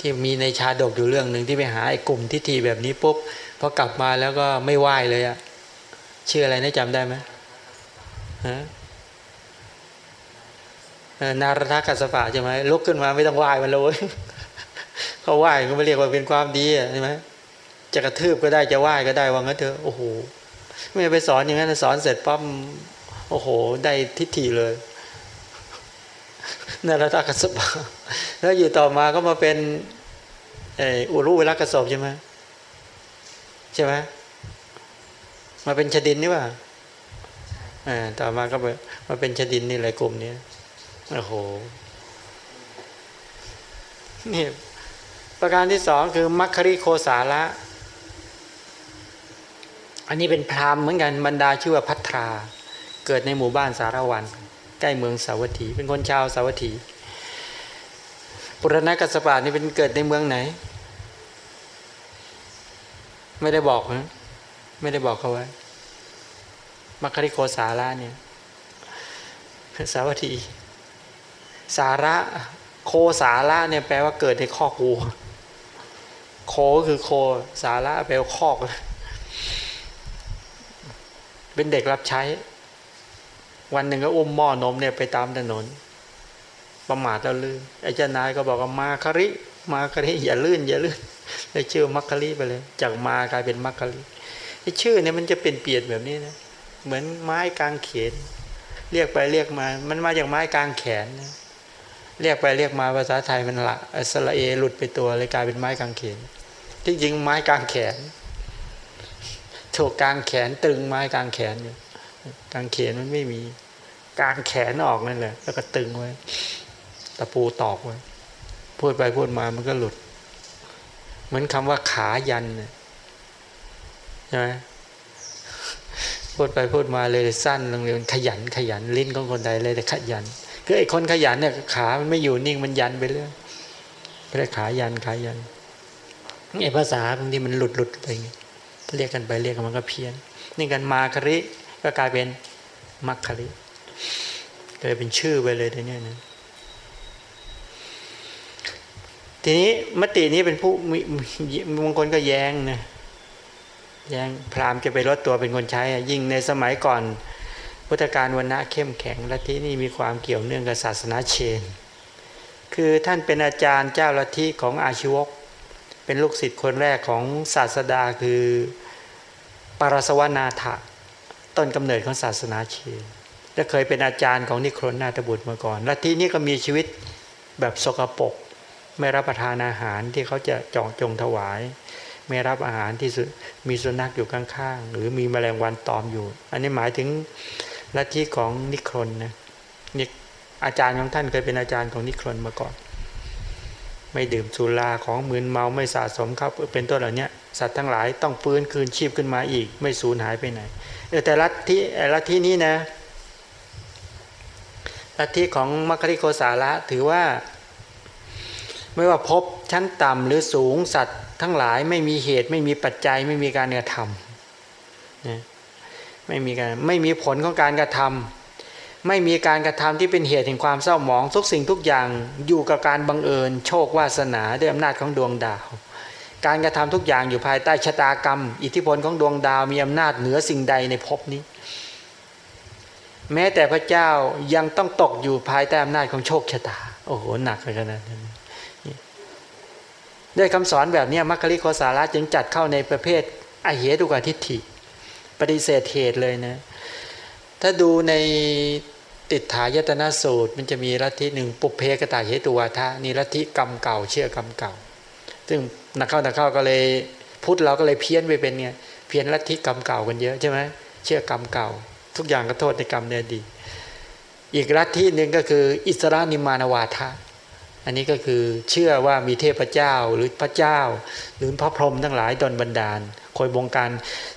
ที่มีในชาดกอยู่เรื่องหนึ่งที่ไปหาไอ้กลุ่มทิฏฐิแบบนี้ปุ๊บพอกลับมาแล้วก็ไม่ไหวเลยอะชื่ออะไรนะจำได้ไหมฮะนารทกัสปะใช่ไหมลุกขึ้นมาไม่ต้องไหว้มันเลยเขาไหว้ก็ไม่เรียกว่าเป็นความดีใช่ไหมจะกระทืบก็ได้จะไหว้ก็ได้ว่างั้นเถอะโอ้โหไม่ไปสอนอย่างนั้นสอนเสร็จปั๊มโอ้โห ได้ทิฏฐิเลย นารทกัสปะแล้วอยู่ต่อมาก็มาเป็นอุรุเวลากระสอบใช่ไหมใช่ไหมมาเป็นชดินนี่ว่าอ่าต่อมาก็มาเป็นชดินนี่แหละกลุ่มนี้โอ้โหนี่ประการที่สองคือมัคคริโคสาระอันนี้เป็นพราหมณ์เหมือนกันบรรดาชื่อว่าพัทรา เกิดในหมู่บ้านสารวัน ใกล้เมืองสาวัตถี เป็นคนชาวสาวัตถี ปุรณกัสปะนี่เป็นเกิดในเมืองไหน ไม่ได้บอกนะไม่ได้บอกเขาไว้มัคคริโคสาระเนี่ยสาวัตถี สาระโคสาระเนี่ยแปลว่าเกิดในข้อกูโคคือโคสาระแปลว่าคอก เป็นเด็กรับใช้ วันหนึ่งก็อุ้มหม้อนมเนี่ยไปตามถนน ประมาทแล้วลื่นไอ้เจ้านายก็บอกว่ามาคาริมาคาริอย่าลื่น อย่าลื่นเลยชื่อมัคคาริไปเลย จากมากลายเป็นมัคคาริไอ้ชื่อเนี่ยมันจะเป็นเปลี่ยนแบบนี้นะเหมือนไม้กลางเขน เรียกไปเรียกมา มันมาจากไม้กลางแขนนะเรียกไปเรียกมาภาษาไทยมันละสระเอหลุดไปตัวเลยกลายเป็นไม้กางเขนที่จริงไม้กางแขนถูกกางแขนตึงไม้กางแขนอยู่ กางแขนมันไม่มี กางแขนออกนั่นแหละแล้วก็ตึงไว้ตะปูตอกไว้พูดไปพูดมามันก็หลุด เหมือนคำว่าขายันใช่ไหมพูดไปพูดมาเลยสั้นลงเลยขยันขยันลิ้นของคนใดเลยแต่ขยันคือไอ้คนขยันเนี่ยขามันไม่อยู่นิ่งมันยันไปเรื่อยเรียกขายันขายันไอ้ภาษาบางทีมันหลุดหลุดไปเรียกกันไปเรียกกันมันก็เพี้ยนนี่กันมาคริ ก็กลายเป็นมัคคริกลายเป็นชื่อไปเลยทีนี้นะทีนี้มตินี้เป็นผู้บางคนก็แย้งนะแย้งพราหมณ์จะไปลดตัวเป็นคนใช้ ยิ่งในสมัยก่อน พุทธการวันนะเข้มแข็งและที่นี่มีความเกี่ยวเนื่องกับศาสนาเชน คือท่านเป็นอาจารย์เจ้าลัทธิของอาชีวก เป็นลูกศิษย์คนแรกของศาสดาคือปารสวนาถะ ต้นกำเนิดของศาสนาเชนและเคยเป็นอาจารย์ของนิครนนาตบุตรมาก่อนลัทธินี้ก็มีชีวิตแบบสกปรกไม่รับประทานอาหารที่เขาจะจองจงถวาย ไม่รับอาหารที่มีสุนัขอยู่ข้างๆ หรือมีแมลงวันตอมอยู่ อันนี้หมายถึงลัทธิของนิครนนะนอาจารย์ของท่านเคยเป็นอาจารย์ของนิครนมาก่อน ไม่ดื่มสุราของมืนเมาไม่สะสมครับเป็นต้นเหล่านี้สัตว์ทั้งหลายต้องฟื้นคืนชีพขึ้นมาอีก ไม่สูญหายไปไหนแต่ลัทธิลัทธินี้นะลัทธิของมัคคิโคสาระถือว่า ไม่ว่าพบชั้นต่ำหรือสูงสัตว์ทั้งหลายไม่มีเหตุไม่มีปัจจัยไม่มีการกระทำนะไม่มีการไม่มีผลของการกระทำ ไม่มีการกระทำที่เป็นเหตุแห่งความเศร้าหมอง ทุกสิ่งทุกอย่างอยู่กับการบังเอิญ โชควาสนาด้วยอำนาจของดวงดาว การกระทำทุกอย่างอยู่ภายใต้ชะตากรรม อิทธิพลของดวงดาวมีอำนาจเหนือสิ่งใดในภพนี้ แม้แต่พระเจ้ายังต้องตกอยู่ภายใต้อำนาจของโชคชะตา โอ้โหหนักเลยขนาดนั้นด้วยคำสอนแบบนี้มัคคิริโคสาระจึงจัดเข้าในประเภทอเหตุกาทิฏฐิ ปฏิเสธเหตุเลยนะ ถ้าดูใน ติดถายตนาสูตร มันจะมีลัทธิหนึ่งปุเพกตาเหตุวาทะนี่ลัทธิกรรมเก่า เชื่อกรรมเก่า ซึ่งนักเข้านักเข้าก็เลยพุทธเราก็เลยเพี้ยนไปเป็นไงเพี้ยนลัทธิกรรมเก่ากันเยอะใช่ไหมเชื่อกรรมเก่า ทุกอย่างก็โทษในกรรมเนี่ยดี อีกลัทธิหนึ่งก็คือ อิสรานิมานวาทะอันนี้ก็คือเชื่อว่ามีเทพเจ้าหรือพระเจ้า หรือพระพรหมทั้งหลายดนบันดาลคอยบงการ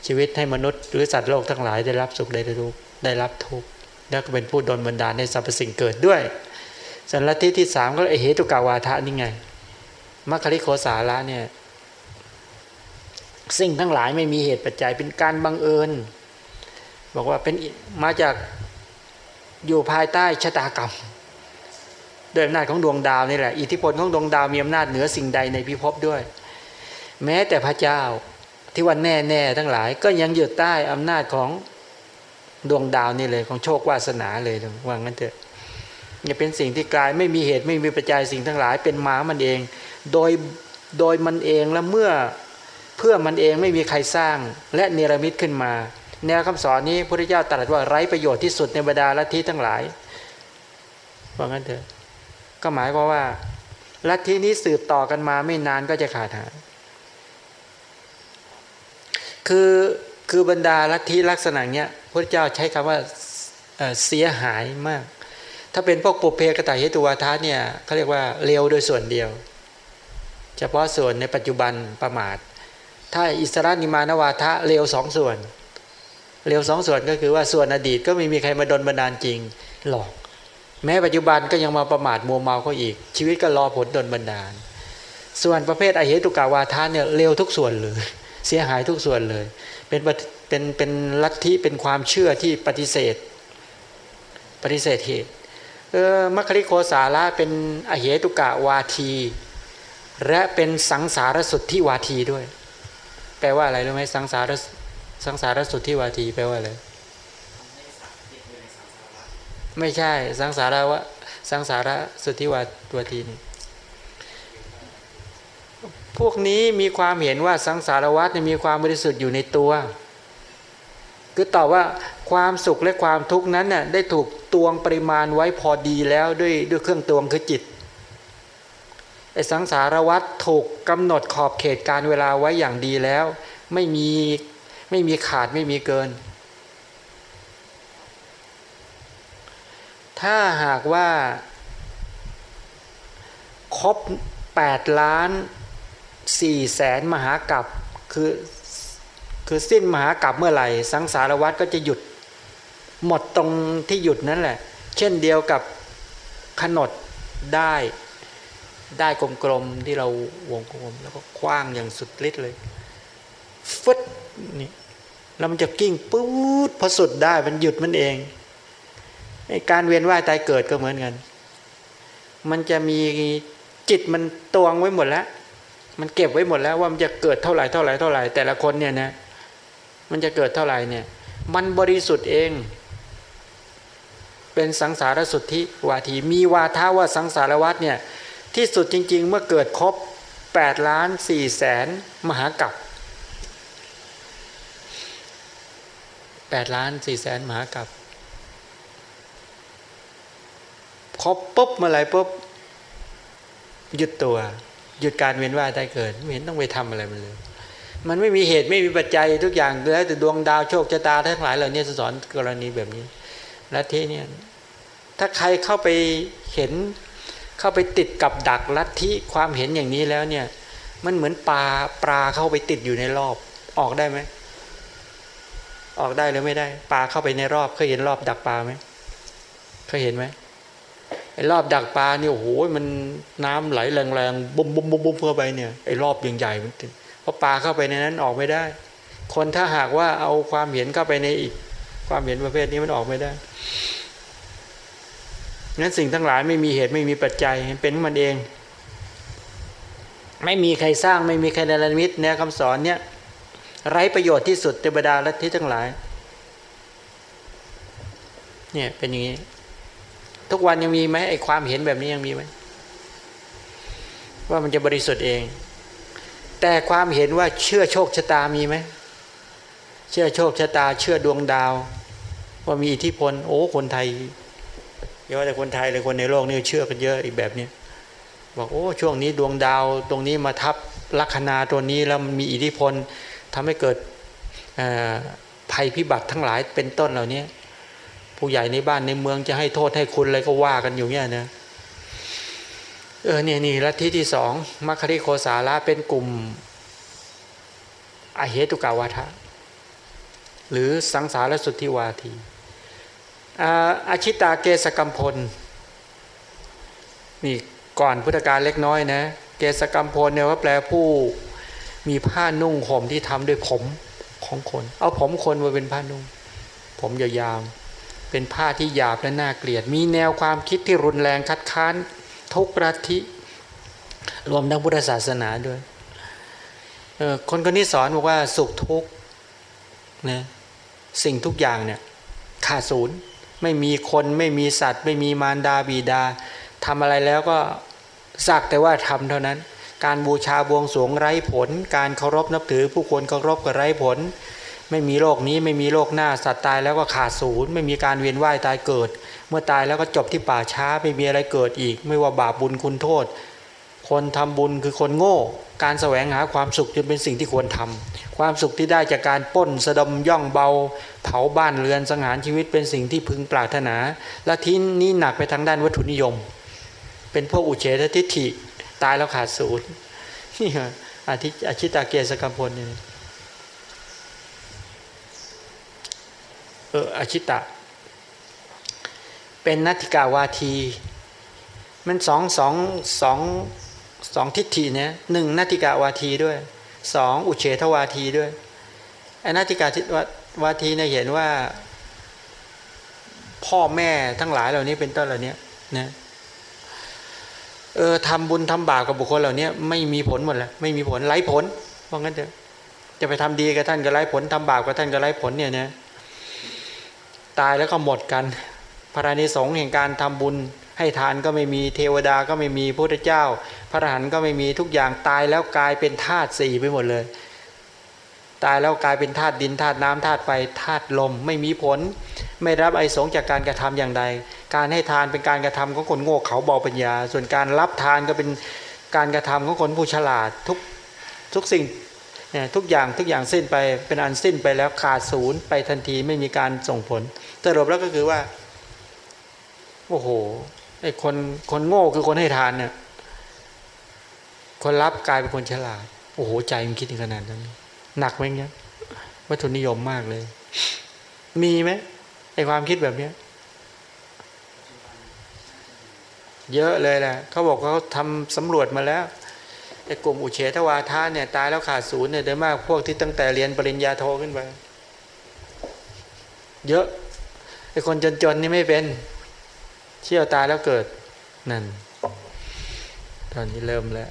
ชีวิตให้มนุษย์ หรือสัตว์โลกทั้งหลายได้รับสุขได้ทุกข์ได้รับทุกข์ แล้วก็เป็นผู้ดนบันดาลในสรรพสิ่งเกิดด้วย สันลัทธิที่สามก็ไอเหตุกาวาทะนี่ไงมัคคิริโคสาระเนี่ยสิ่งทั้งหลายไม่มีเหตุปัจจัยเป็นการบังเอิญ บอกว่าเป็นมาจากอยู่ภายใต้ชะตากรรมด้วยอำนาจของดวงดาวนี่แหละอิทธิพลของดวงดาวมีอำนาจเหนือสิ่งใดในพิภพด้วย แม้แต่พระเจ้าที่ว่าแน่แน่ทั้งหลายก็ยังอยู่ใต้อำนาจของ ดวงดาวนี่เลยของโชควาสนาเลยว่างั้นเถอะเนี่ยเป็นสิ่งที่กลายไม่มีเหตุไม่มีปัจจัยสิ่งทั้งหลายเป็นมามันเอง โดยโดยมันเองแล้วเมื่อเพื่อมันเองไม่มีใครสร้างและเนรมิตขึ้นมา แนวคำสอนนี้พระพุทธเจ้าตรัสว่าไร้ประโยชน์ที่สุดในบรรดาลัทธิทั้งหลายว่างั้นเถอะก็หมายความว่าลัทธินี้สืบต่อกันมาไม่นานก็จะขาดหายคือ คือบรรดาลัทธิลักษณะเนี้ยพระเจ้าใช้คำว่าเสียหายมาก ถ้าเป็นพวกปุเพกตาเหตุวาทะเนี่ยเขาเรียกว่าเลวโดยส่วนเดียว เฉพาะส่วนในปัจจุบันประมาท ถ้าอิสระนิมานวาทะเลวสองส่วนเลวสองส่วนก็คือว่าส่วนอดีตก็ไม่มีใครมาดนบันดาลจริงหลอก แม้ปัจจุบันก็ยังมาประมาทมัวเมาเขาอีก ชีวิตก็รอผลดนบันดาล ส่วนประเภทอเหตุกาวาทะเนี่ยเลวทุกส่วนเลย เสียหายทุกส่วนเลย เป็นเป็นเป็นลัทธิเป็นความเชื่อที่ปฏิเสธ ปฏิเสธเหตุเออมัคคิโคสาระเป็นอเหตุกะวาที และเป็นสังสารสุดที่วาทีด้วย แปลว่าอะไรรู้ไหมสังสารสังสารสุดที่วาที แปลว่าอะไรไม่ใช่สังสารวะสังสารสุทธิวาวทีนี่ พวกนี้มีความเห็นว่าสังสารวัฏมีความบริสุทธิ์อยู่ในตัว คือตอบว่าความสุขและความทุกข์นั้นน่ะได้ถูกตวงปริมาณไว้พอดีแล้วด้วยด้วยเครื่องตวงคือจิตไอ้สังสารวัฏถูกกำหนดขอบเขตการเวลาไว้อย่างดีแล้ว ไม่มีไม่มีขาดไม่มีเกิน ถ้าหากว่าครบ8ล้าน สี่แสนมหากับคือคือสิ้นมหากับเมื่อไหร่ สังสารวัตรก็จะหยุด หมดตรงที่หยุดนั่นแหละ เช่นเดียวกับขนดได้ได้กลมๆที่เราวงกลมแล้วก็คว้างอย่างสุดฤทธิ์เลยฟึดนี่แล้วมันจะกิ้งปุ๊ดพอสุดได้มันหยุดมันเองการเวียนว่ายตายเกิดก็เหมือนกัน มันจะมีจิตมันตวงไว้หมดแล้ว มันเก็บไว้หมดแล้วว่ามันจะเกิดเท่าไหร่เท่าไหร่เท่าไหร่แต่ละคนเนี่ยนะมันจะเกิดเท่าไหร่เนี่ย มันบริสุทธิ์เอง เป็นสังสารสุทธิวาทีมีวาทาว่าสังสารวัตเนี่ยที่สุดจริง ๆ เมื่อเกิดครบ8ล้าน4แสนมหากัป8ล้าน4แสนมหากัปครบปุ๊บเมื่อไหร่ปุ๊บหยุดตัว หยุดการเวียนว่ายตายเกิดไม่เห็นต้องไปทำอะไรมันเลย มันไม่มีเหตุไม่มีปัจจัยทุกอย่างแล้วแต่ดวงดาวโชคชะตาทั้งหลายเหล่านี้สอนกรณีแบบนี้ละที่เนี่ยถ้าใครเข้าไปเห็นเข้าไปติดกับดักลัทธิความเห็นอย่างนี้แล้วเนี่ย มันเหมือนปลาปลาเข้าไปติดอยู่ในรอบ ออกได้ไหมออกได้หรือไม่ได้ ปลาเข้าไปในรอบเคยเห็นรอบดักปลาไหมเคยเห็นไหม รอบดักปลาเนี่ยโอ้โหมันน้ำไหลแรงๆบุ้มบุ้มบุ้มบุ้มเข้าไปเนี่ยไอ้รอบยังใหญ่มันเพราะปลาเข้าไปในนั้นออกไม่ได้ คนถ้าหากว่าเอาความเห็นเข้าไปในอีก ความเห็นประเภทนี้มันออกไม่ได้งั้นสิ่งทั้งหลายไม่มีเหตุไม่มีปัจจัยเป็นมันเอง ไม่มีใครสร้างไม่มีใครนรมิตแนวคำสอนเนี่ยไร้ประโยชน์ที่สุดเทวดาและที่ทั้งหลาย เนี่ยเป็นอย่างนี้ ทุกวันยังมีไหมไอ้ความเห็นแบบนี้ยังมีไหมว่ามันจะบริสุทธิ์เอง แต่ความเห็นว่าเชื่อโชคชะตามีไหมเชื่อโชคชะตา เชื่อดวงดาว ว่ามีอิทธิพล โอ้คนไทยเยอะแต่คนไทยเลยคนในโลกนี่เชื่อกันเยอะอีกแบบนี้บอกโอ้ช่วงนี้ดวงดาวตรงนี้มาทับลัคนาตัวนี้แล้วมีอิทธิพลทำให้เกิดภัยพิบัติทั้งหลายเป็นต้นเหล่านี้ ผู้ใหญ่ในบ้านในเมืองจะให้โทษให้คุณอะไรก็ว่ากันอยู่เนี่ยนะเออเนี่ยนี่ลัทธิที่สองมัคคิโคสาระเป็นกลุ่มอเหตุกาวาทะ หรือสังสารสุทธิวาทีอาชิตาเกสกัมพลนี่ก่อนพุทธกาลเล็กน้อยนะ เกสกัมพลเนี่ยว่าแปลผู้มีผ้านุ่งห่มที่ทำด้วยผมของคน เอาผมคนมาเป็นผ้านุ่ง ผมยาว เป็นผ้าที่หยาบและน่าเกลียด มีแนวความคิดที่รุนแรงคัดค้านทุกรัฐิรวมทั้งพุทธศาสนาด้วยคนคนนี้สอนบอกว่าสุขทุกข์นะสิ่งทุกอย่างเนี่ยขาดศูนย์ไม่มีคนไม่มีสัตว์ ไม่มีมารดาบิดาทำอะไรแล้วก็สักแต่ว่าทำเท่านั้น การบูชาบวงสรวงไร้ผล การเคารพนับถือผู้คนเคารพก็ไร้ผล ไม่มีโลกนี้ไม่มีโลกหน้าสัตว์ตายแล้วก็ขาดศูนย์ไม่มีการเวียนว่ายตายเกิด เมื่อตายแล้วก็จบที่ป่าช้าไม่มีอะไรเกิดอีก ไม่ว่าบาปบุญคุณโทษ คนทำบุญคือคนโง่ การแสวงหาความสุขจึงเป็นสิ่งที่ควรทำความสุขที่ได้จากการป้นสะดมย่องเบา เผาบ้านเรือนสังหารชีวิตเป็นสิ่งที่พึงปรารถนา และที่นี้หนักไปทางด้านวัตถุนิยม เป็นพวกอุเฉททิฏฐิตายแล้วขาดศูนย์นี่ฮะอาทิอาชิตาเกสกัมพลเนี่ย เอออาชิตะ เป็นนัตถิกาวาที มันสองสองสองสองทิฏฐิเนี่ยหนึ่งนัตถิกาวาทีด้วยสองอุเฉทวาทีด้วยไอ้นัตถิกาวาทีเนี่ยเห็นว่า พ่อแม่ทั้งหลายเหล่านี้เป็นต้นเหล่านี้นะเออทำบุญทำบาปกับบุคคลเหล่านี้ไม่มีผลหมดแล้วไม่มีผลไร้ผลเพราะงั้นเถอะจะไปทำดีกับท่านก็ไร้ผลทำบาปกับท่านก็ไร้ผลเนี่ยนะ ตายแล้วก็หมดกัน พระนิสงส์แห่งการทำบุญ ให้ทานก็ไม่มีเทวดาก็ไม่มีพระเจ้า พระอรหันต์ก็ไม่มีทุกอย่างตายแล้วกลายเป็นธาตุสี่ไปหมดเลย ตายแล้วกลายเป็นธาตุดินธาตุน้ำธาตุไฟธาตุลมไม่มีผล ไม่รับไอสงจากการกระทำอย่างใด การให้ทานเป็นการกระทำของคนโง่เขาเบาปัญญา ส่วนการรับทานก็เป็นการกระทำของคนผู้ฉลาดทุกทุกสิ่ง ทุกอย่างทุกอย่างสิ้นไปเป็นอันสิ้นไปแล้วขาดศูนย์ไปทันทีไม่มีการส่งผลสรุปแล้วก็คือว่า โอ้โหไอ้คนคนโง่คือคนให้ทานเนี่ยคนรับกลายเป็นคนฉลาด โอ้โห ใจมันคิดถึงขนาดนั้นหนักไหมเงี้ยวัตถุนิยมมากเลย มีไหมไอความคิดแบบเนี้ย เยอะเลยแหละเขาบอกเขาทำสำรวจมาแล้ว ไอ้กลุ่มอุเฉทวาทาเนี่ยตายแล้วขาดศูนย์เนี่ยโดยมากพวกที่ตั้งแต่เรียนปริญญาโทขึ้นไปเยอะไอ้คนจนๆนี่ไม่เป็นเชี่ยวตายแล้วเกิด นั่น ตอนนี้เริ่มแล้ว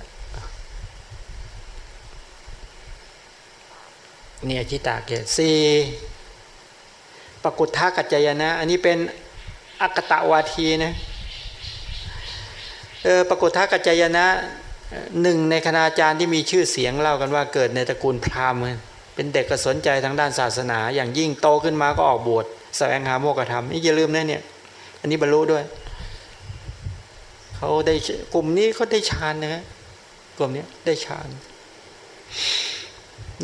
เนี่ยชิตาเกตสี่ปกุทากัจจยนะ อันนี้เป็นอักตะวาทีนะเออปกุทากัจจยนะ หนึ่งในคณาจารย์ที่มีชื่อเสียงเล่ากันว่าเกิดในตระกูลพราหมณ์เป็นเด็กก็สนใจทางด้านศาสนา อย่างยิ่งโตขึ้นมาก็ออกบวชแสวงหาโมกธรรมนี่อย่าลืมนะเนี่ย อันนี้บรรลุด้วยเขาได้กลุ่มนี้เขาได้ฌานนะฮะกลุ่มนี้ได้ฌาน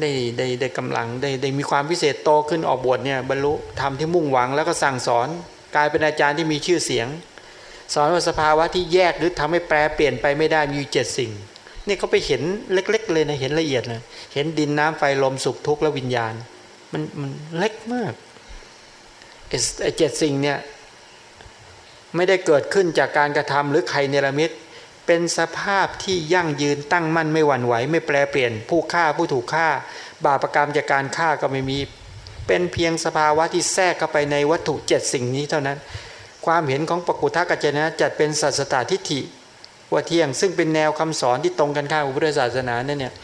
ได้ได้ได้กำลังได้ได้มีความพิเศษโตขึ้นออกบวชเนี่ยบรรลุทำที่มุ่งหวังแล้วก็สั่งสอน กลายเป็นอาจารย์ที่มีชื่อเสียง สอนว่าสภาวะที่แยกหรือทำให้แปลเปลี่ยนไปไม่ได้มีอยู่เจ็ดสิ่งนี่เขาไปเห็นเล็ก ๆ เลยนะเห็นละเอียดเลยเห็นดินน้ำไฟลมสุขทุกข์และวิญญาณ มันมันเล็กมากไอ้เจ็ดสิ่งเนี่ยไม่ได้เกิดขึ้นจากการกระทำหรือใครเนรมิตเป็นสภาพที่ยั่งยืนตั้งมั่นไม่หวั่นไหว ไม่แปลเปลี่ยน ผู้ฆ่าผู้ถูกฆ่า บาปรกรรมจากการฆ่าก็ไม่มี เป็นเพียงสภาวะที่แทรกเข้าไปในวัตถุเจ็ดสิ่งนี้เท่านั้น ความเห็นของปกุทกัจจนะจัดเป็นสัจตาทิฏฐิว่าเที่ยง ซึ่งเป็นแนวคำสอนที่ตรงกันข้ามกับพุทธศาสนานั่นเนี่ย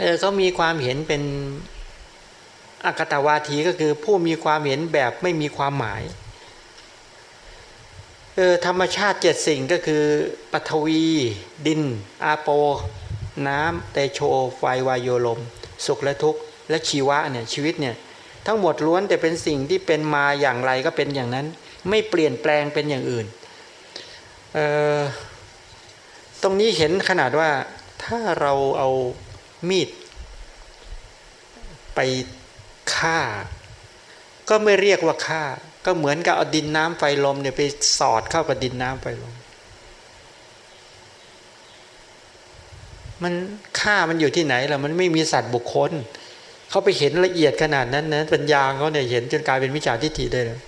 เออเขามีความเห็นเป็นอักตวาทีก็คือผู้มีความเห็นแบบไม่มีความหมายเออธรรมชาติเจ็ดสิ่งก็คือปฐวี ดิน อาโป น้ำเตโชไฟวายโยลม สุขและทุกข์ และชีวะเนี่ยชีวิตเนี่ย ทั้งหมดล้วนแต่เป็นสิ่งที่เป็นมาอย่างไรก็เป็นอย่างนั้น ไม่เปลี่ยนแปลงเป็นอย่างอื่น ตรงนี้เห็นขนาดว่าถ้าเราเอามีด ไปฆ่า ก็ไม่เรียกว่าฆ่า ก็เหมือนกับเอาดินน้ำไฟลมเนี่ยไปสอดเข้ากับดินน้ำไฟลมมันค่ามันอยู่ที่ไหนล่ะมันไม่มีสัตว์บุคคล เขาไปเห็นละเอียดขนาดนั้นนะปัญญาเขาเนี่ยเห็นจนกลายเป็นมิจฉาทิฏฐิได้เลย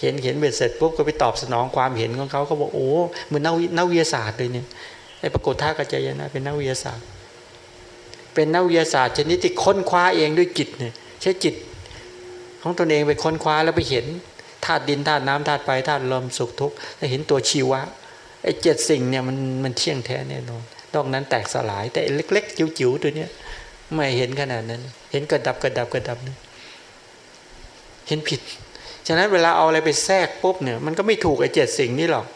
เห็นเห็นเบ็ดเสร็จปุ๊บก็ไปตอบสนองความเห็นของเขาเขาบอกโอ้เหมือนนักนักวิทยาศาสตร์เลยเนี่ยไอ้ปรากฏท่ากระจายนะเป็นนักวิทยาศาสตร์ เป็นนักวิทยาศาสตร์ชนิดที่ค้นคว้าเองด้วยจิตเนี่ยใช้จิต ของตนเองไปค้นคว้าแล้วไปเห็นธาตุดินธาตุน้ำธาตุไฟธาตุลมสุขทุกข์แล้วเห็นตัวชีวะไอ้เจ็ดสิ่งเนี่ยมันมันเที่ยงแท้แน่นอนนอกนั้นแตกสลายแต่เล็ก ๆ จิ๋วๆตัวเนี้ยไม่เห็นขนาดนั้น เห็นกระดับกระดับกระดับนึงเห็นผิด ฉะนั้นเวลาเอาอะไรไปแทรกปุ๊บเนี่ยมันก็ไม่ถูกไอ้เจ็ดสิ่งนี้หรอก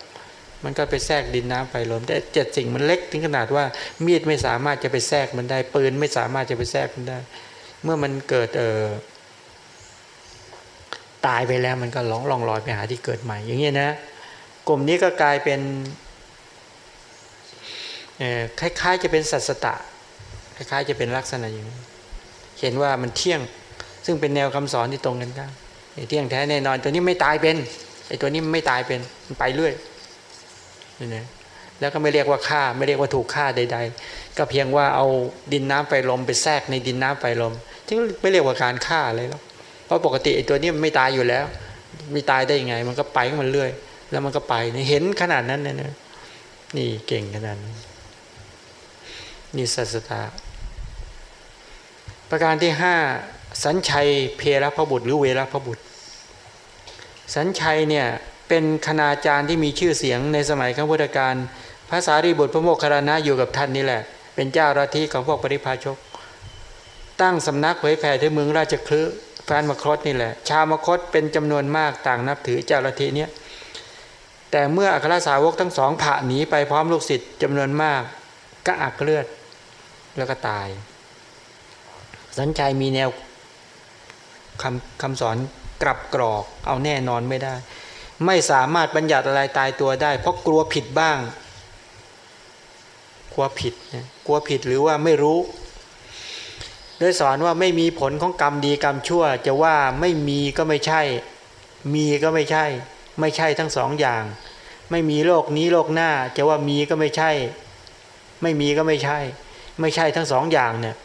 มันก็ไปแทรกดินน้ำไฟลมแต่เจ็ดสิ่งมันเล็กถึงขนาดว่ามีดไม่สามารถจะไปแทรกมันได้ปืนไม่สามารถจะไปแทรกมันได้ เมื่อมันเกิดเออตายไปแล้วมันก็ล่องลองลอยไปหาที่เกิดใหม่ อย่างนี้นะ กลุ่มนี้ก็กลายเป็นคล้ายๆจะเป็นสัตสตะ คล้ายๆจะเป็นลักษณะอย่างนี้ เห็นว่ามันเที่ยง ซึ่งเป็นแนวคำสอนที่ตรงกันข้ามเที่ยงแท้แน่นอนตัวนี้ไม่ตายเป็นไอ้ตัวนี้ไม่ตายเป็นมันไปเรื่อยนี่นะแล้วก็ไม่เรียกว่าฆ่าไม่เรียกว่าถูกฆ่าใด ๆ ก็เพียงว่าเอาดินน้ำไฟลมไปแทรกในดินน้ำไฟลมจึงไม่เรียกว่าการฆ่าอะไรหรอกเพราะปกติไอ้ตัวนี้มันไม่ตายอยู่แล้วไม่ตายได้ยังไง มันก็ไปมันเรื่อย แล้วมันก็ไปเห็นขนาดนั้นนะนี่เก่งขนาดนั้นนี่สัสตา ประการที่ห้าสัญชัยเพรพบุตรหรือเวรพบุตร สัญชัยเนี่ยเป็นคณาจารย์ที่มีชื่อเสียงในสมัยข้างพุทธกาลภาษารีบุตรพระโมคคัลลานะอยู่กับท่านนี่แหละ เป็นเจ้าราธิของพวกปริพาชก ตั้งสำนักเผยแผ่ที่เมืองราชคลือแฟนมคตนี่แหละ ชาวมคตเป็นจำนวนมากต่างนับถือเจ้าราธิเนี่ยแต่เมื่ออัครสาวกทั้งสองผ่าหนีไปพร้อมลูกศิษย์จำนวนมากก็อักเลือดแล้วก็ตาย สัญชัยมีแนวคำคำสอนกลับกรอก เอาแน่นอนไม่ได้ ไม่สามารถบัญญัติอะไรตายตัวได้ เพราะกลัวผิดบ้าง กลัวผิดกลัวผิดหรือว่าไม่รู้โดยสอนว่าไม่มีผลของกรรมดีกรรมชั่ว จะว่าไม่มีก็ไม่ใช่ มีก็ไม่ใช่ ไม่ใช่ทั้งสองอย่าง ไม่มีโลกนี้โลกหน้า จะว่ามีก็ไม่ใช่ ไม่มีก็ไม่ใช่ ไม่ใช่ทั้งสองอย่างเนี่ย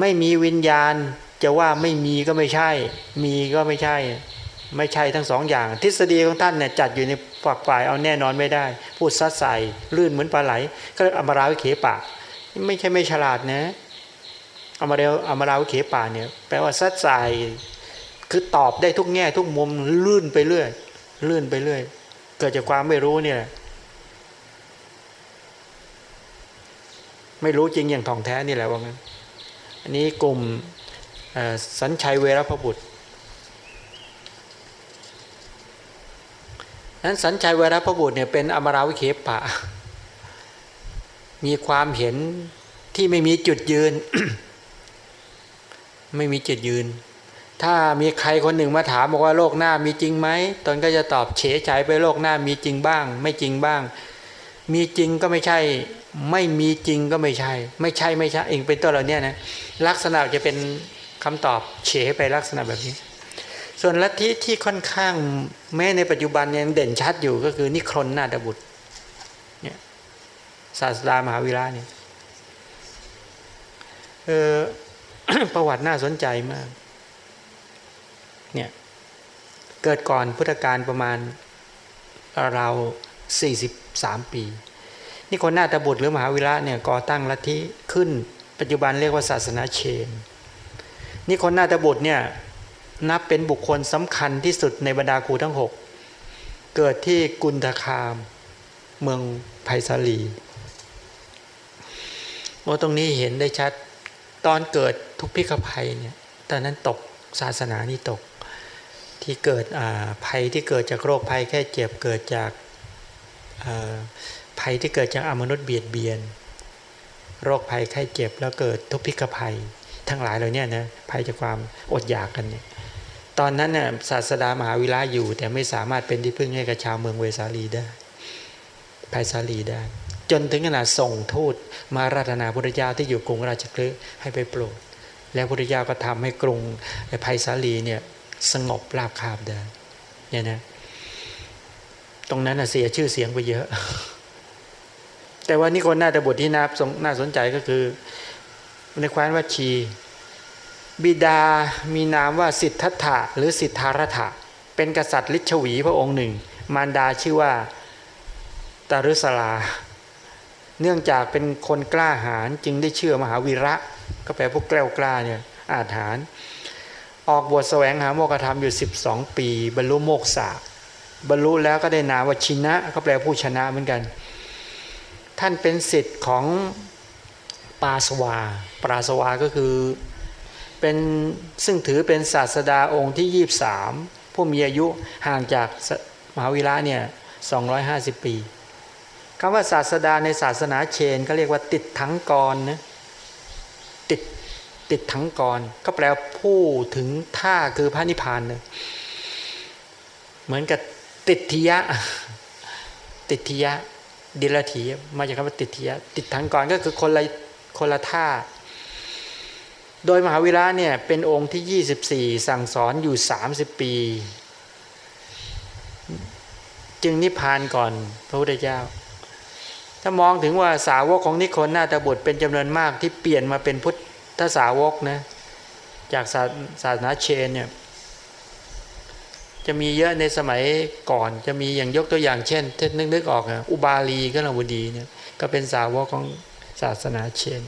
ไม่มีวิญญาณจะว่าไม่มีก็ไม่ใช่ มีก็ไม่ใช่ ไม่ใช่ทั้งสองอย่าง ทฤษฎีของท่านเนี่ยจัดอยู่ในฝักฝ่ายเอาแน่นอนไม่ได้ พูดซัดใส่ลื่นเหมือนปลาไหล ก็เรียกอมราวิเขปะ ไม่ใช่ไม่ฉลาดนะอมราอมราวิเขปะเนี่ยแปลว่าซัดใส่คือตอบได้ทุกแง่ทุกมุมลื่นไปเรื่อยลื่นไปเรื่อย เกิดจากความไม่รู้เนี่ย ไม่รู้จริงอย่างท่องแท้นี่แหละว่างั้น อันนี้กลุ่มสัญชัยเวรพบุตรนั้นสัญชัยเวรพบุตรเนี่ยเป็นอมราวิเคปะ มีความเห็นที่ไม่มีจุดยืน ไม่มีจุดยืน ถ้ามีใครคนหนึ่งมาถามบอกว่าโลกหน้ามีจริงไหมตนก็จะตอบเฉยใจไปโลกหน้ามีจริงบ้าง ไม่จริงบ้าง มีจริงก็ไม่ใช่ ไม่มีจริงก็ไม่ใช่ ไม่ใช่ไม่ใช่เองเป็นตัวเราเนี่ยนะลักษณะจะเป็นคำตอบเฉไปลักษณะแบบนี้ ส่วนลัทธิที่ค่อนข้างแม้ในปัจจุบันยังเด่นชัดอยู่ก็คือนิครนนาฏบุตรเนี่ยศาสดามหาวิระเนี่ยเออประวัติน่าสนใจมากเนี่ยเกิดก่อนพุทธกาลประมาณเราสี่สิบสามปี นี่คนนาตบุตรหรือมหาวิระเนี่ยก่อตั้งลัทธิขึ้น ปัจจุบันเรียกว่าศาสนาเชน นี่คนนาตบุตรเนี่ยนับเป็นบุคคลสำคัญที่สุดในบรรดาครูทั้งหกเกิดที่กุนทคาม เมืองไผ่สาลีโอ้ตรงนี้เห็นได้ชัดตอนเกิดทุกพิฆภัยเนี่ยตอนนั้นตกศาสนานี่ตก ที่เกิดภัยที่เกิดจากโรคภัยแค่เจ็บเกิดจาก ภัยที่เกิดจากอมนุษย์เบียดเบียน โรคภัยไข้เจ็บแล้วเกิดทุพพิกภัย ทั้งหลายเหล่านี้นะภัยจากความอดอยากกันเนี่ยตอนนั้นน่ยศาสดามหาวิลาอยู่ แต่ไม่สามารถเป็นที่พึ่งให้กับชาวเมืองเวสาลีได้ภัยสาลีได้ จนถึงขนาดส่งทูตมาราธนาพระเจ้าที่อยู่กรุงราชคลึให้ไปโปรดแล้วพระเจ้าก็ทำให้กรุงภัยสาลีเนี่ยสงบราบคาบได้เนี่ยนะตรงนั้นเสียชื่อเสียงไปเยอะ แต่ว่านี่คนน่าจะบทที่น่าน่าสนใจก็คือ ในแคว้นวัชี บิดามีนามว่าสิทธัตถะหรือสิทธารถะเป็นกษัตริย์ลิชวีพระองค์หนึ่ง มารดาชื่อว่าตารุสลา เนื่องจากเป็นคนกล้าหาญจึงได้เชื่อมหาวีระ ก็แปลพวกแกล้วกล้าเนี่ยอาถานออกบวชแสวงหาโมกธรรมอยู่ 12 ปี บรรลุโมกษาบรรลุแล้วก็ได้นามว่าชินะ ก็แปลผู้ชนะเหมือนกัน ท่านเป็นสิทธิ์ของปาสวาปราสวาก็คือเป็นซึ่งถือเป็นศาสดาองค์ที่ยี่สามผู้มีอายุห่างจากมหาวิระเนี่ยสองปีคำว่าศาสดาในศาสนาเชนก็เรียกว่าติดทั้งกรนะติดติดทั้งกรก็แปลผู้ถึงท่าคือพระนิพพานเลยเหมือนกับติดทิยะ ติดทิยะ ดิลถีมาจากคำว่าติดทิยติดทั้งกรก็คือคนละคนละท่า โดยมหาวิระเนี่ยเป็นองค์ที่ 24 สั่งสอนอยู่ 30 ปี จึงนิพพานก่อนพระพุทธเจ้า ถ้ามองถึงว่าสาวกของนิคนนาตบุตรเป็นจำนวนมากที่เปลี่ยนมาเป็นพุทธสาวกนะจากศาสนาเชนเนี่ย จะมีเยอะในสมัยก่อนจะมีอย่างยกตัวอย่างเช่นถ้านึกนึกออกอะอุบาลีก็ลาวดีเนี่ยก็เป็นสาวกของศาสนาเชน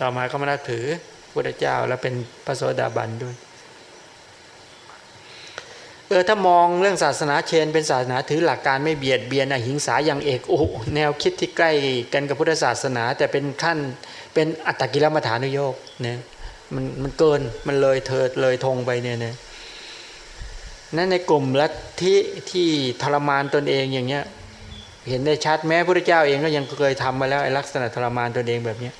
ต่อมาก็มานับถือพระเจ้าแล้วเป็นพระโสดาบันด้วยเออถ้ามองเรื่องศาสนาเชน เป็นศาสนาถือหลักการไม่เบียดเบียนอหิงสาอย่างเอกโอ้แนวคิดที่ใกล้กันกับพุทธศาสนา แต่เป็นขั้นเป็นอัตตกิลมัฐานุโยกเนี่ยมันมันเกินมันเลยเถิดเลยทงไปเนี่ยนะ นั่นในกลุ่มลัทธิที่ทรมานตนเองอย่างเงี้ยเห็นได้ชัดแม้พระเจ้าเองก็ยังเคยทำมาแล้วไอ้ลักษณะทรมานตนเองแบบเนี้ย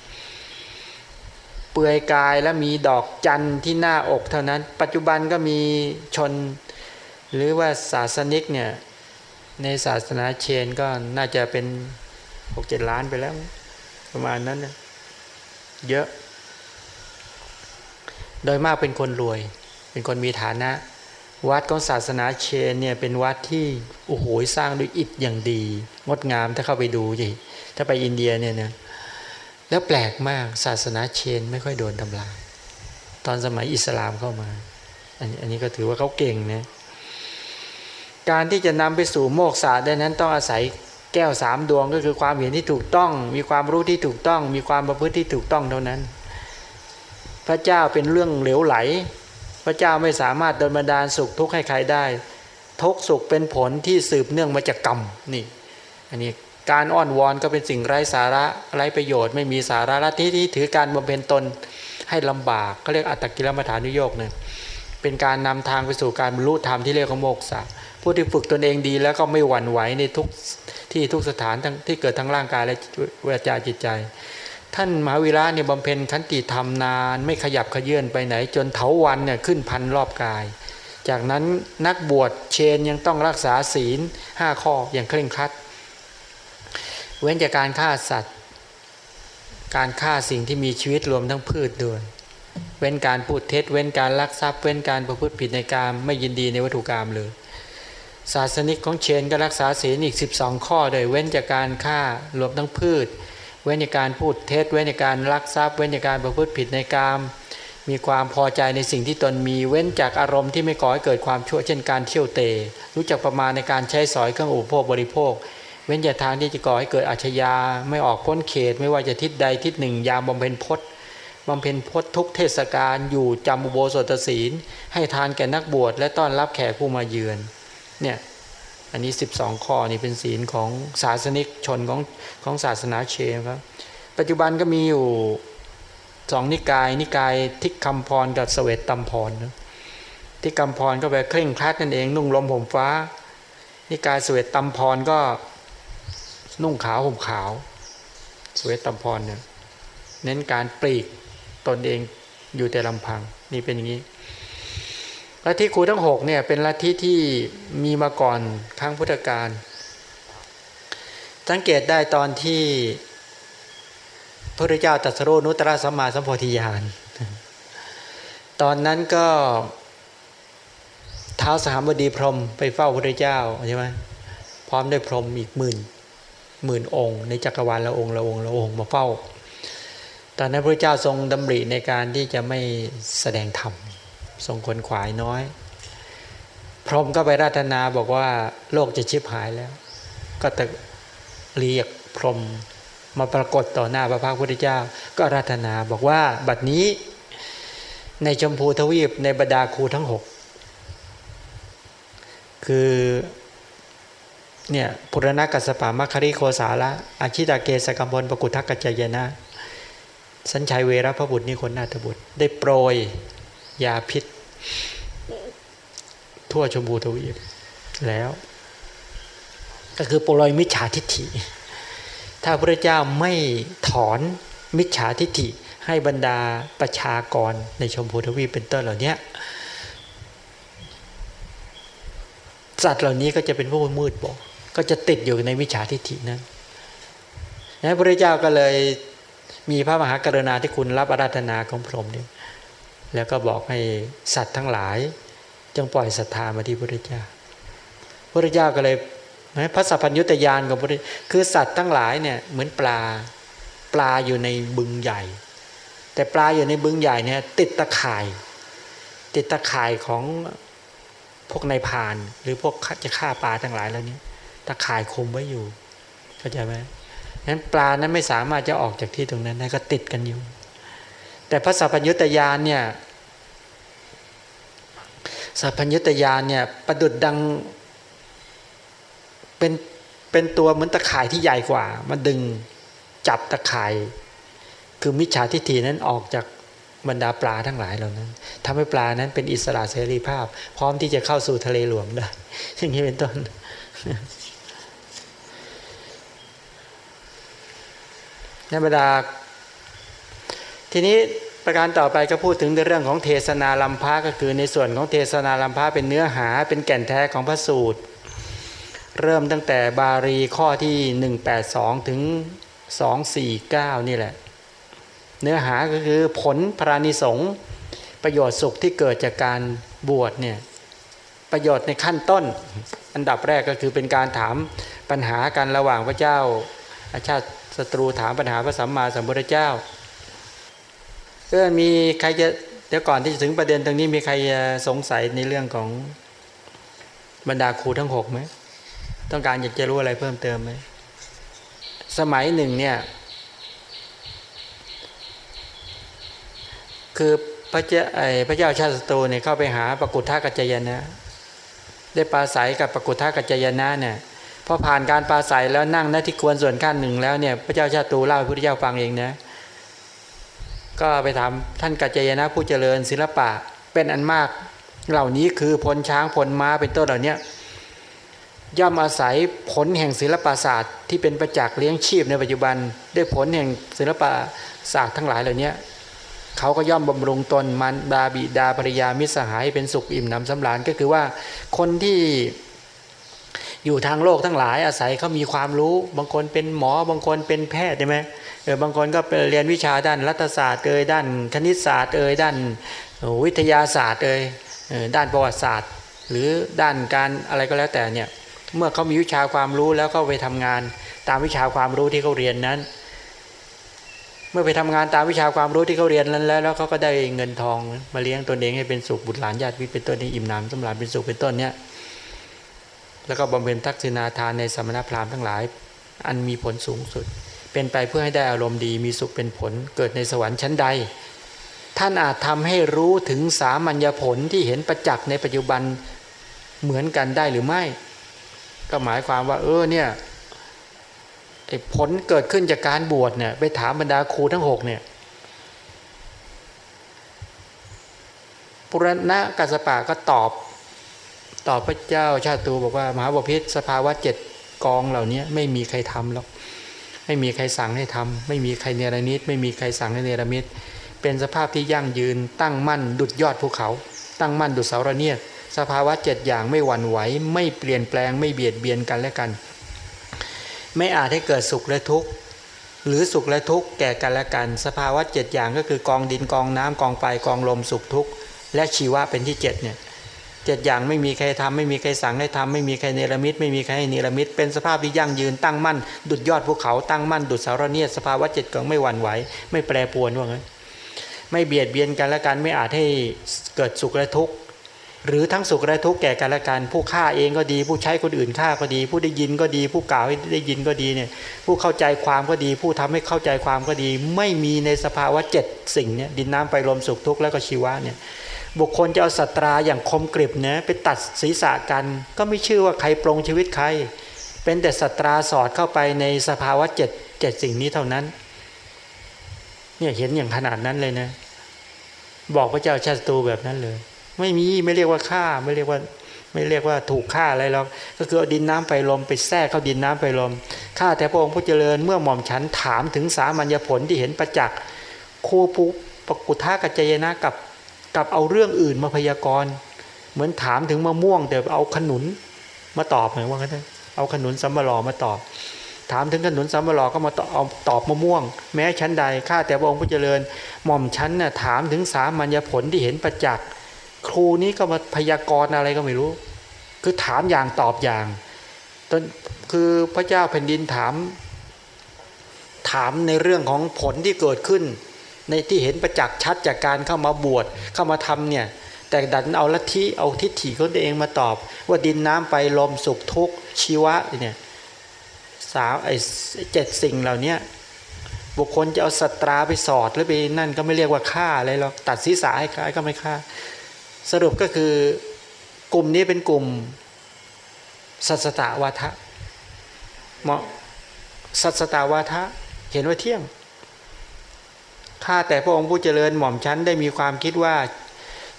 เปื่อยกายและมีดอกจันทร์ที่หน้าอกเท่านั้น ปัจจุบันก็มีชน หรือว่าศาสนิกเนี่ยในศาสนาเชนก็น่าจะเป็นหกเจ็ดล้านไปแล้ว ประมาณนั้นนะเยอะ โดยมากเป็นคนรวย เป็นคนมีฐานะ วัดของศาสนาเชนเนี่ยเป็นวัดที่โอ้โหสร้างด้วยอิฐอย่างดี งดงามถ้าเข้าไปดูสิถ้าไปอินเดียเนี่ยนะแล้วแปลกมากศาสนาเชนไม่ค่อยโดนทำลายตอนสมัยอิสลามเข้ามา อันนี้อันนี้ก็ถือว่าเขาเก่งนะการที่จะนำไปสู่โมกษาได้นั้นต้องอาศัยแก้วสามดวงก็คือความเห็นที่ถูกต้อง มีความรู้ที่ถูกต้อง มีความประพฤติที่ถูกต้องเท่านั้น พระเจ้าเป็นเรื่องเหลวไหล พระเจ้าไม่สามารถดลบันดาลสุขทุกข์ให้ใครได้ ทุกสุขเป็นผลที่สืบเนื่องมาจากกรรมนี่อันนี้การอ้อนวอนก็เป็นสิ่งไร้สาระไร้ประโยชน์ ไม่มีสาระละที่ที่ถือการบำเพ็ญตนให้ลำบากเขาเรียกอัตตกิลมัฐานุโยกเนี่ยเป็นการนำทางไปสู่การบรรลุธรรมที่เรียกว่าโมกษะผู้ที่ฝึกตนเองดีแล้วก็ไม่หวั่นไหวในทุกที่ทุกสถานทั้งที่เกิดทั้งร่างกายและเวทาจิตใจ ท่านมหาวิระเนี่ยบำเพ็ญขันติธรรมนาน ไม่ขยับขยื่นไปไหน จนเถาวันเนี่ยขึ้นพันรอบกาย จากนั้นนักบวชเชนยังต้องรักษาศีลห้าข้ออย่างเคร่งครัด เว้นจากการฆ่าสัตว์ การฆ่าสิ่งที่มีชีวิตรวมทั้งพืชด้วย เว้นการพูดเท็จ เว้นการลักทรัพย์ เว้นการประพฤติผิดในการไม่ยินดีในวัตถุกรรมเลยศาสนิกของเชนก็รักษาศีลอีก 12 ข้อโดยเว้นจากการฆ่ารวมทั้งพืช เว้นจากการพูดเท็จ เว้นจากการลักทรัพย์ เว้นจากการประพฤติผิดในกาม มีความพอใจในสิ่งที่ตนมี เว้นจากอารมณ์ที่ไม่ก่อให้เกิดความชั่ว เช่นการเที่ยวเตะรู้จักประมาณในการใช้สอยเครื่องอุปโภคบริโภค เว้นจากทางที่จะก่อให้เกิดอาชญา ไม่ออกพ้นเขต ไม่ว่าจะทิศใดทิศหนึ่ง ยามบำเพ็ญพจน์บำเพ็ญพจน์ทุกเทศกาลอยู่จำอุโบสถศีล ให้ทานแก่นักบวชและต้อนรับแขกผู้มาเยือน เนี่ย อันนี้ 12 ข้อนี่เป็นศีลของศาสนิกชนของของศาสนาเชนครับ ปัจจุบันก็มีอยู่สองนิกาย นิกายทิกคำพรกับสเวตตัมพรนะทิกคำพรก็แบบเคร่งครัดนั่นเอง นุ่งลมผมฟ้า นิกายสเวตตัมพรก็นุ่งขาวห่มขาว สเวตตัมพรเนี่ยเน้นการปลีกตนเองอยู่แต่ลำพัง นี่เป็นอย่างนี้ ลัทธิครูทั้งหกเนี่ยเป็นลัทธิที่มีมาก่อนครั้งพุทธกาลสังเกตได้ตอนที่พระเจ้าตรัสรู้นุตตรสัมมาสัมโพธิญาณตอนนั้นก็เท้าสหามบดีพรมไปเฝ้าพระเจ้าใช่ไหมพร้อมด้วยพรมอีกหมื่นหมื่นองค์ ในจักรวาลละองค์ละองค์ละองค์มาเฝ้า ตอนนั้นพระเจ้าทรงดำริในการที่จะไม่แสดงธรรม ทรงคนขวายน้อย พรหมก็ไปราธนาบอกว่าโลกจะชิบหายแล้ว ก็ตะเรียกพรหมมาปรากฏต่อหน้าพระพักพุทธเจ้า ก็ราธนาบอกว่าบัดนี้ในชมพูทวีปในบรรดาครูทั้งหกคือเนี่ยปุรณกัสปามัคคริโคสาละอาชิตาเกสกัมพลปกุทักกัจจยนะ สัญชัยเวรพระบุตรนิคนนาถบุตร ได้โปรย ยาพิษ ทั่วชมพูทวีปแล้ว ก็คือปลอยมิจฉาทิฏฐิ ถ้าพระเจ้าไม่ถอนมิจฉาทิฏฐิให้บรรดาประชากรในชมพูทวีปเป็นต้นเหล่านี้สัตว์เหล่านี้ก็จะเป็นผู้มืดบอดก็จะติดอยู่ในวิชาทิฏฐินั้นนะพระเจ้าก็เลยมีพระมหากรุณาที่คุณรับอาราธนาของพระองค์เนี่ย แล้วก็บอกให้สัตว์ทั้งหลาย จงปล่อยศรัทธามาที่พระพุทธเจ้าพระพุทธเจ้าก็เลยพระสัพพัญญุตยานของพระคือสัตว์ทั้งหลายเนี่ยเหมือนปลาปลาอยู่ในบึงใหญ่ แต่ปลาอยู่ในบึงใหญ่เนี่ยติดตะข่าย ติดตะข่ายของพวกนายพาน หรือพวกจะฆ่าปลาทั้งหลายแล้วนี้ตะข่ายคุมไว้อยู่เข้าใจไหมนั้นปลานั้นไม่สามารถจะออกจากที่ตรงนั้นได้ก็ติดกันอยู่ แต่พระสัพพัญญุตยานเนี่ยสัพพัญญุตยานเนี่ยประดุดดังเป็นเป็นตัวเหมือนตะข่ายที่ใหญ่กว่ามันดึงจับตะข่าย คือมิจฉาทิฏฐินั้นออกจากบรรดาปลาทั้งหลายเหล่านั้นทำให้ปลานั้นเป็นอิสระเสรีภาพ พร้อมที่จะเข้าสู่ทะเลหลวงได้อย่างนี้เป็นต้นธรรดา ทีนี้ประการต่อไปก็พูดถึงในเรื่องของเทศนาลัมพาก็คือในส่วนของเทศนาลัมพาเป็นเนื้อหาเป็นแก่นแท้ของพระสูตร เริ่มตั้งแต่บาลีข้อที่ 182 ถึง 249 นี่แหละ เนื้อหาก็คือผลพรานิสงประโยชน์สุขที่เกิดจากการบวชเนี่ยประโยชน์ในขั้นต้น อันดับแรกก็คือเป็นการถามปัญหากันระหว่างพระเจ้าอาชาติศัตรูถามปัญหาพระสัมมาสัมพุทธเจ้า เออมีใครจะเดี๋ยวก่อนที่จะถึงประเด็นตรงนี้มีใครสงสัยในเรื่องของบรรดาครูทั้งหกไหมต้องการอยากจะรู้อะไรเพิ่มเติมไหมสมัยหนึ่งเนี่ย คือพระเจ้าพระเจ้าชาติศัตรูเนี่ยเข้าไปหาปกุทธากัจจยนะ ได้ปราศัยกับปกุทธากัจจยนะเนี่ยพอผ่านการปราศัยแล้วนั่งณที่ควรส่วนขั้นหนึ่งแล้วเนี่ยพระเจ้าชาติตูเล่าให้พระเจ้าฟังเองนะ ก็ไปถามท่านกัจจยนะผู้เจริญศิลปะเป็นอันมากเหล่านี้คือพลช้างพลม้าเป็นต้นเหล่านี้ย่อมอาศัยผลแห่งศิลปศาสตร์ ที่เป็นประจักษ์เลี้ยงชีพในปัจจุบัน ด้วยผลแห่งศิลปศาสตร์ทั้งหลายเหล่านี้เขาก็ย่อมบำรุงตนมันดาบิดาภริยามิสหายเป็นสุขอิ่มหนำสำราญก็คือว่าคนที่ อยู่ทางโลกทั้งหลายอาศัยเขามีความรู้ บางคนเป็นหมอ บางคนเป็นแพทย์ใช่ไหมเออบางคนก็เรียนวิชาด้านรัฐศาสตร์เอ่ยด้านคณิตศาสตร์เอ่ยด้านวิทยาศาสตร์เอ่ยด้านประวัติศาสตร์ หรือด้านการอะไรก็แล้วแต่เนี่ยเมื่อเขามีวิชาความรู้แล้วก็ไปทำงานตามวิชาความรู้ที่เขาเรียนนั้น เมื่อไปทำงานตามวิชาความรู้ที่เขาเรียนนั้นแล้วแล้วเขาก็ได้เงินทองมาเลี้ยงตนเองให้เป็นสุขบุตรหลานญาติวิเป็นต้นนี้อิ่มหนำสำราญเป็นสุขเป็นต้นเนี่ย แล้วก็บำเพ็ญทักษิณาทานในสมณพราหมณ์ทั้งหลาย อันมีผลสูงสุด เป็นไปเพื่อให้ได้อารมณ์ดีมีสุขเป็นผลเกิดในสวรรค์ชั้นใด ท่านอาจทำให้รู้ถึงสามัญญผลที่เห็นประจักษ์ในปัจจุบันเหมือนกันได้หรือไม่ ก็หมายความว่า เออเนี่ยผลเกิดขึ้นจากการบวชเนี่ยไปถามบรรดาครูทั้งหกเนี่ยปุรณะกัสปะก็ตอบ ต่อพระเจ้าชาติตูบอกว่ามหาบพิษสภาวะเจ็ดกองเหล่านี้ไม่มีใครทำหรอกไม่มีใครสั่งให้ทำไม่มีใครเนรมิตไม่มีใครสั่งให้เนรมิตเป็นสภาพที่ยั่งยืน ตั้งมั่นดุดยอดภูเขา ตั้งมั่นดุดเสาระเนียดสภาวะเจ็ดอย่างไม่หวั่นไหว ไม่เปลี่ยนแปลงไม่เบียดเบียนกันและกัน ไม่อาจให้เกิดสุขและทุกข์หรือสุขและทุกข์แก่กันและกัน สภาวะเจ็ดอย่างก็คือกองดินกองน้ำกองไฟกองลมสุขทุกข์และชีวะเป็นที่เจ็ดเนี่ย เจ็ดอย่างไม่มีใครทำไม่มีใครสั่งให้ทำไม่มีใครเนรมิตไม่มีใครให้เนรมิตเป็นสภาพที่ยั่งยืนตั้งมั่น ดุดยอดภูเขาตั้งมั่น ดุดสารเนียสภาวะเจ็ดกองไม่หวั่นไหวไม่แปรปวนว่างั้นไม่เบียดเบียนกันและกันไม่อาจให้เกิดสุขและทุกข์หรือทั้งสุขและทุกข์แก่กันและกันผู้ฆ่าเองก็ดี ผู้ใช้คนอื่นฆ่าก็ดี ผู้ได้ยินก็ดี ผู้กล่าวให้ได้ยินก็ดีเนี่ยผู้เข้าใจความก็ดี ผู้ทำให้เข้าใจความก็ดี ไม่มีในสภาวะเจ็ดสิ่งเนี่ยดินน้ำไฟลมสุขทุกข์แล้วก็ชีวะเนี่ย บุคคลจะเอาสัตราอย่างคมกริบเนี่ยไปตัดศีรษะกัน ก็ไม่ชื่อว่าใครปรงชีวิตใคร เป็นแต่สัตราสอดเข้าไปในสภาวะเจ็ดเจ็ดสิ่งนี้เท่านั้น เนี่ยเห็นอย่างขนาดนั้นเลยนะ บอกพระเจ้าชาติตูแบบนั้นเลย ไม่มีไม่เรียกว่าฆ่าไม่เรียกว่า ไม่เรียกว่าถูกฆ่าอะไรหรอกก็คือเอาดินน้ำไปลมไปแทรกเข้าดินน้ำไปลมข้าแต่พระองค์ผู้เจริญเมื่อหม่อมฉันถามถึงสามัญญผลที่เห็นประจักษ์คู่ปุปกุทากัจจยนะกับ กับเอาเรื่องอื่นมาพยากรณ์ เหมือนถามถึงมะม่วงแต่เอาขนุนมาตอบเหมือนว่ากันเอาขนุนสัมบลอมาตอบ ถามถึงขนุนสัมบลอก็มาตอบเอาตอบมะม่วง แม้ชั้นใดข้าแต่พระองค์ผู้เจริญ หม่อมชั้นน่ะถามถึงสามัญญผลที่เห็นประจักษ์ครูนี้ก็มาพยากรณ์อะไรก็ไม่รู้ คือถามอย่างตอบอย่างตนคือพระเจ้าแผ่นดินถาม ถามในเรื่องของผลที่เกิดขึ้น ในที่เห็นประจักษ์ชัดจากการเข้ามาบวชเข้ามาทำเนี่ยแต่ดันเอาลัทธิเอาทิฏฐิของตัวเองมาตอบ ว่าดินน้ำไปลมสุขทุกข์ชีวะเนี่ยสามไอ้เจ็ดสิ่งเหล่านี้บุคคลจะเอาสัตราไปสอดแล้วไปนั่นก็ไม่เรียกว่าฆ่าอะไรหรอกตัดศีรษะให้ใครก็ไม่ฆ่า สรุปก็คือกลุ่มนี้เป็นกลุ่มสัสตาวาทะเหมาะสัสตาวาทะเห็นว่าเที่ยง ข้าแต่พระองค์ผู้เจริญหม่อมชั้นได้มีความคิดว่า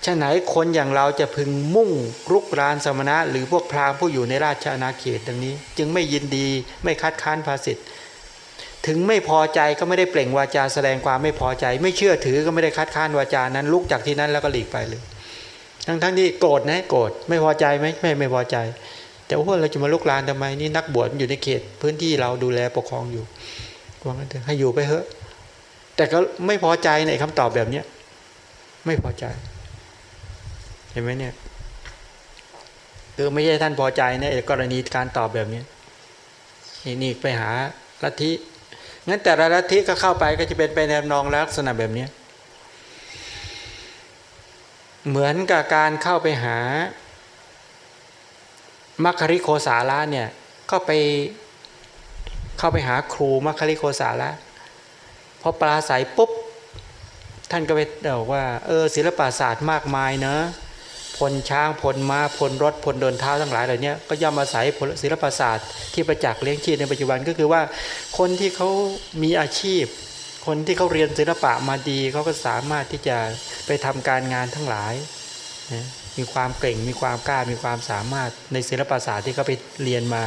ชะไหนคนอย่างเราจะพึงมุ่งรุกรานสมณะ หรือพวกพราหมณ์ผู้อยู่ในราชอาณาเขตดังนี้ จึงไม่ยินดีไม่คัดค้านภาสิทธ์ถึงไม่พอใจก็ไม่ได้เปล่งวาจาแสดงความไม่พอใจ ไม่เชื่อถือก็ไม่ได้คัดค้านวาจานั้นลุกจากที่นั้นแล้วก็หลีกไปเลย ทั้งทั้งที่โกรธนะโกรธไม่พอใจไหมไม่ไม่พอใจ แต่ว่าเราจะมาลุกลานทำไมนี่นักบวชอยู่ในเขต พื้นที่เราดูแลปกครองอยู่ว่างั้นเถอะให้อยู่ไปเถอะ แต่ก็ไม่พอใจในคำตอบแบบเนี้ยไม่พอใจ เห็นไหมเนี่ยคือไม่ใช่ท่านพอใจนะกรณีการตอบแบบนี้นี่นี่ไปหาลัทธิงั้นแต่ละลัทธิก็เข้าไปก็จะเป็นไปในนองลักษณะแบบนี้เหมือนกับการเข้าไปหามัคคริโคสาระเนี่ยก็ไปเข้าไปหาครูมัคคริโคสาระ อปลาใสปุ๊บ ท่านก็ไปบอกว่า เออศิลปศาสตร์มากมายเนะพลช้างพลมา้าพลรถพลเดินเท้าทั้งหลายเหล่านี้ก็ย่อมอาศัยศิลปศาสตร์ที่ประจักษ์เลี้ยงชีพในปัจจุบันก็คือว่า คนที่เขามีอาชีพ คนที่เขาเรียนศิลปะมาดีเขาก็สามารถที่จะไปทำการงานทั้งหลายนะมีความเก่งมีความกล้ามีความสามารถในศิลปศาสตร์ที่เขาไปเรียนมา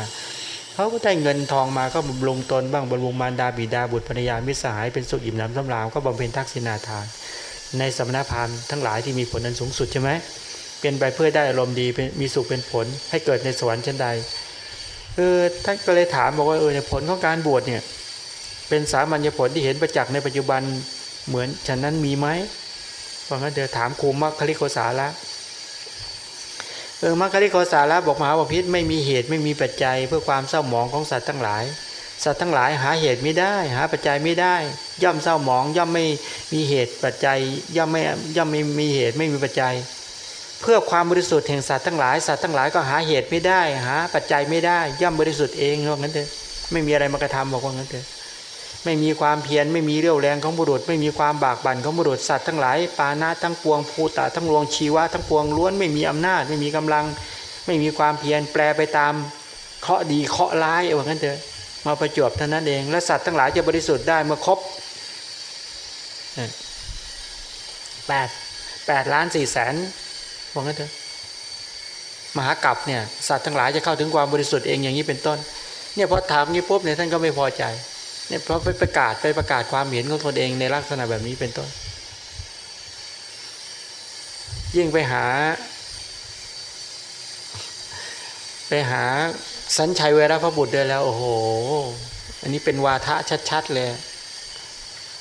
เขาก็ได้เงินทองมาก็บำรุงตนบ้างบำรุงมารดาบิดาบุตรภรรยามิสหายเป็นสุขอิ่มน้ำสำราญก็บำเพ็ญทักษิณาทาน ในสมณพราหมณ์ทั้งหลายที่มีผลนั้นสูงสุดใช่ไหมเป็นไปเพื่อได้อารมณ์ดีมีสุขเป็นผลให้เกิดในสวรรค์ชั้นใดเออท่านก็เลยถามบอกว่าเออผลของการบวชเนี่ยเป็นสามัญญผลที่เห็นประจักษ์ในปัจจุบันเหมือนฉันนั้นมีไหมเพราะงั้นเดี๋ยวถามครูมัคคลิโกสาระ เออมัคคลิโกสาระบอกมหาวพิธไม่มีเหตุไม่มีปัจจัย เพื่อความเศร้าหมองของสัตว์ทั้งหลาย สัตว์ทั้งหลายหาเหตุไม่ได้ หาปัจจัยไม่ได้ ย่อมเศร้าหมอง ย่อมไม่มีเหตุปัจจัย ย่อมไม่ย่อมไม่มีเหตุไม่มีปัจจัย เพื่อความบริสุทธิ์แห่งสัตว์ทั้งหลายสัตว์ทั้งหลายก็หาเหตุไม่ได้ หาปัจจัยไม่ได้ ย่อมบริสุทธิ์เองว่างั้นเถอะไม่มีอะไรมากระทำบอกว่างั้นเถอะ ไม่มีความเพียรไม่มีเรี่ยวแรงของบุรุษ ไม่มีความบากบั่นของบุรุษสัตว์ทั้งหลายปานะทั้งปวงภูตะทั้งรวงชีวะทั้งปวงล้วนไม่มีอำนาจ ไม่มีกำลัง ไม่มีความเพียรแปลไปตามเคาะดีเคาะร้ายว่างั้นเถอะมาประจวบเท่านั้นเอง และสัตว์ทั้งหลายจะบริสุทธิ์ได้เมื่อครบแปดแปดล้านสี่แสนว่างั้นเถอะมหากรัปเนี่ยสัตว์ทั้งหลายจะเข้าถึงความบริสุทธิ์เองอย่างนี้เป็นต้น เนี่ยพอถามนี้ปุ๊บเนี่ยท่านก็ไม่พอใจ เนี่ยเพราะไปประกาศไปประกาศความเห็นของตนเองในลักษณะแบบนี้เป็นต้น ยิ่งไปหา ไปหาสัญชัยเวรพระบุตรเดินแล้ว โอ้โห อันนี้เป็นวาทะชัดๆเลย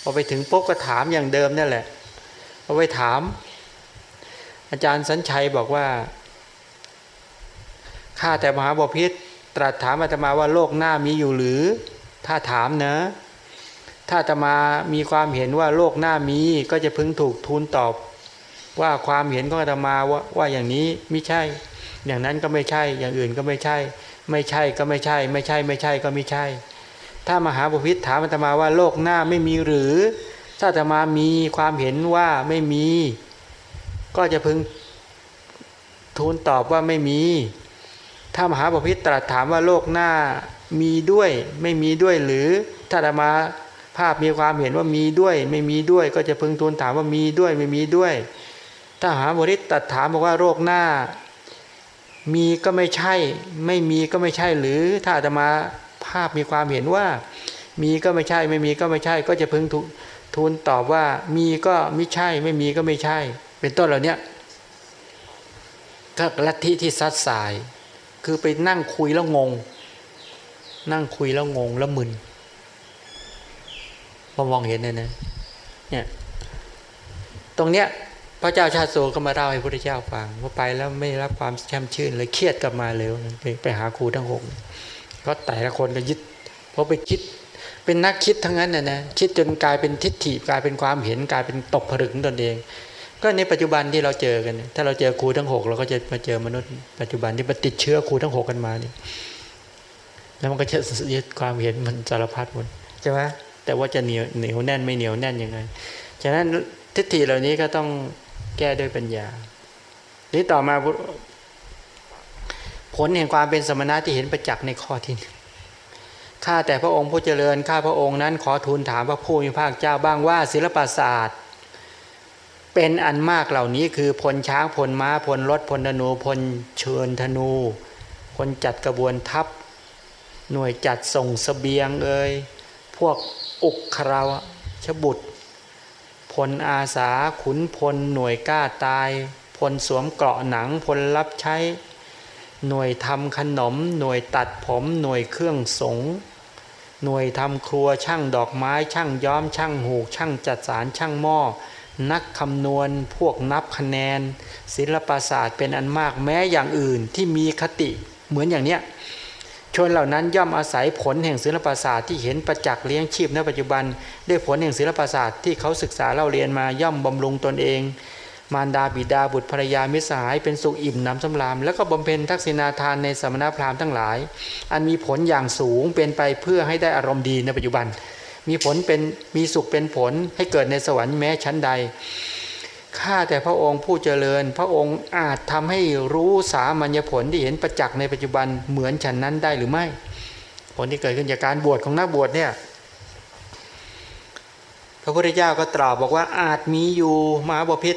พอไปถึงปุ๊บก็ถามอย่างเดิมนั่นแหละพอไปถาม อาจารย์สัญชัยบอกว่าข้าแต่มหาบพิษตรัสถามอาตมาว่าโลกหน้ามีอยู่หรือ ถ้าถามนะ ถ้าจะมามีความเห็นว่าโลกหน้ามีก็จะพึงถูกทูลตอบ ว่าความเห็นของอาตมาว่าว่าอย่างนี้ไม่ใช่ อย่างนั้นก็ไม่ใช่ อย่างอื่นก็ไม่ใช่ ไม่ใช่ก็ไม่ใช่ ไม่ใช่ ไม่ใช่ก็ไม่ใช่ ถ้ามหาบุพิษถามอาตมาว่าโลกหน้าไม่มีหรือ ถ้าอาตมามีความเห็นว่าไม่มี ก็จะพึงทูลตอบว่าไม่มี ถ้ามหาบุพิษตรัสถามว่าโลกหน้า มีด้วยไม่มีด้วยหรือถ้าธรรมาภาพมีความเห็นว่ามีด้วย ไม่มีด้วยก็จะพึงทูลถามว่ามีด้วยไม่มีด้วย ถ้าหาบริตตัดถามบอกว่าโรคหน้า มีก็ไม่ใช่ ไม่มีก็ไม่ใช่ หรือถ้าอาตมาภาพมีความเห็นว่า มีก็ไม่ใช่ ไม่มีก็ไม่ใช่ ก็จะพึงทูลตอบว่า มีก็ไม่ใช่ ไม่มีก็ไม่ใช่ เป็นต้นเหล่านี้ก็ลัทธิที่ซัดสาย คือไปนั่งคุยแล้วงง นั่งคุยแล้วงงแล้วมึนพอมองเห็นเนี่ยนะเนี่ยตรงเนี้ยพระเจ้าชาติโซก็มาเล่าให้พระเจ้าฟังว่าไปแล้วไม่รับความแช่มชื่นเลยเครียดกลับมาเร็วไปหาครูทั้งหกก็แต่ละคนก็ยึดเพราะไปคิด เป็นนักคิดทั้งนั้นนะนะคิดจนกลายเป็นทิฏฐิกลายเป็นความเห็นกลายเป็นตกผลึกตนเอง ก็ในปัจจุบันที่เราเจอกัน ถ้าเราเจอครูทั้งหกเราก็จะมาเจอมนุษย์ปัจจุบันที่มาติดเชื้อครูทั้งหกกันมานี่ แล้วมันก็จะยึดความเห็นมันสารพัดหมดใช่ไหมแต่ว่าจะเหนียวเหนียวแน่นไม่เหนียวแน่นยังไงฉะนั้นทิฏฐิเหล่านี้ก็ต้องแก้ด้วยปัญญานี้ต่อมาผลแห่งความเป็นสมณะที่เห็นประจักษ์ในข้อที่ข้าแต่พระองค์ผู้เจริญข้าพระองค์นั้นขอทูลถามพระผู้มีภาคเจ้าบ้างว่าศิลปศาสตร์ เป็นอันมากเหล่านี้คือพลช้างพลม้าพลรถพลธนูพลเชิญธนูพลจัดกระบวนทัพ หน่วยจัดส่งสเสบียงเอ่ยพวกอุกคราวชบุตร พลอาสาขุนพลหน่วยกล้าตาย พลสวมเกราะหนังพลรับใช้ หน่วยทำขนม หน่วยตัดผมหน่วยเครื่องสงหน่วยทำครัวช่างดอกไม้ช่างย้อมช่างหูกช่างจัดสารช่างหม้อ นักคำนวณพวกนับคะแนน ศิลปศาสตร์เป็นอันมากแม้อย่างอื่นที่มีคติเหมือนอย่างเนี้ย ชนเหล่านั้นย่อมอาศัยผลแห่งศิลปศาสตร์ที่เห็นประจักษ์เลี้ยงชีพในปัจจุบัน ด้วยผลแห่งศิลปศาสตร์ที่เขาศึกษาเล่าเรียนมาย่อมบำรุงตนเอง มารดาบิดาบุตรภรรยามิสหายเป็นสุขอิ่มน้ำสำรามแล้วก็บำเพ็ญทักษิณาทานในสมณพราหมณ์ทั้งหลาย อันมีผลอย่างสูงเป็นไปเพื่อให้ได้อารมณ์ดีในปัจจุบัน มีผลเป็นมีสุขเป็นผลให้เกิดในสวรรค์แม้ชั้นใด ข้าแต่พระองค์ผู้เจริญ พระองค์อาจทำให้รู้สามัญผลที่เห็นประจักษ์ในปัจจุบันเหมือนฉันนั้นได้หรือไม่ ผลที่เกิดขึ้นจากการบวชของนักบวชเนี่ยพระพุทธเจ้าก็ตรัสบอกว่าอาจมีอยู่มหาบพิษ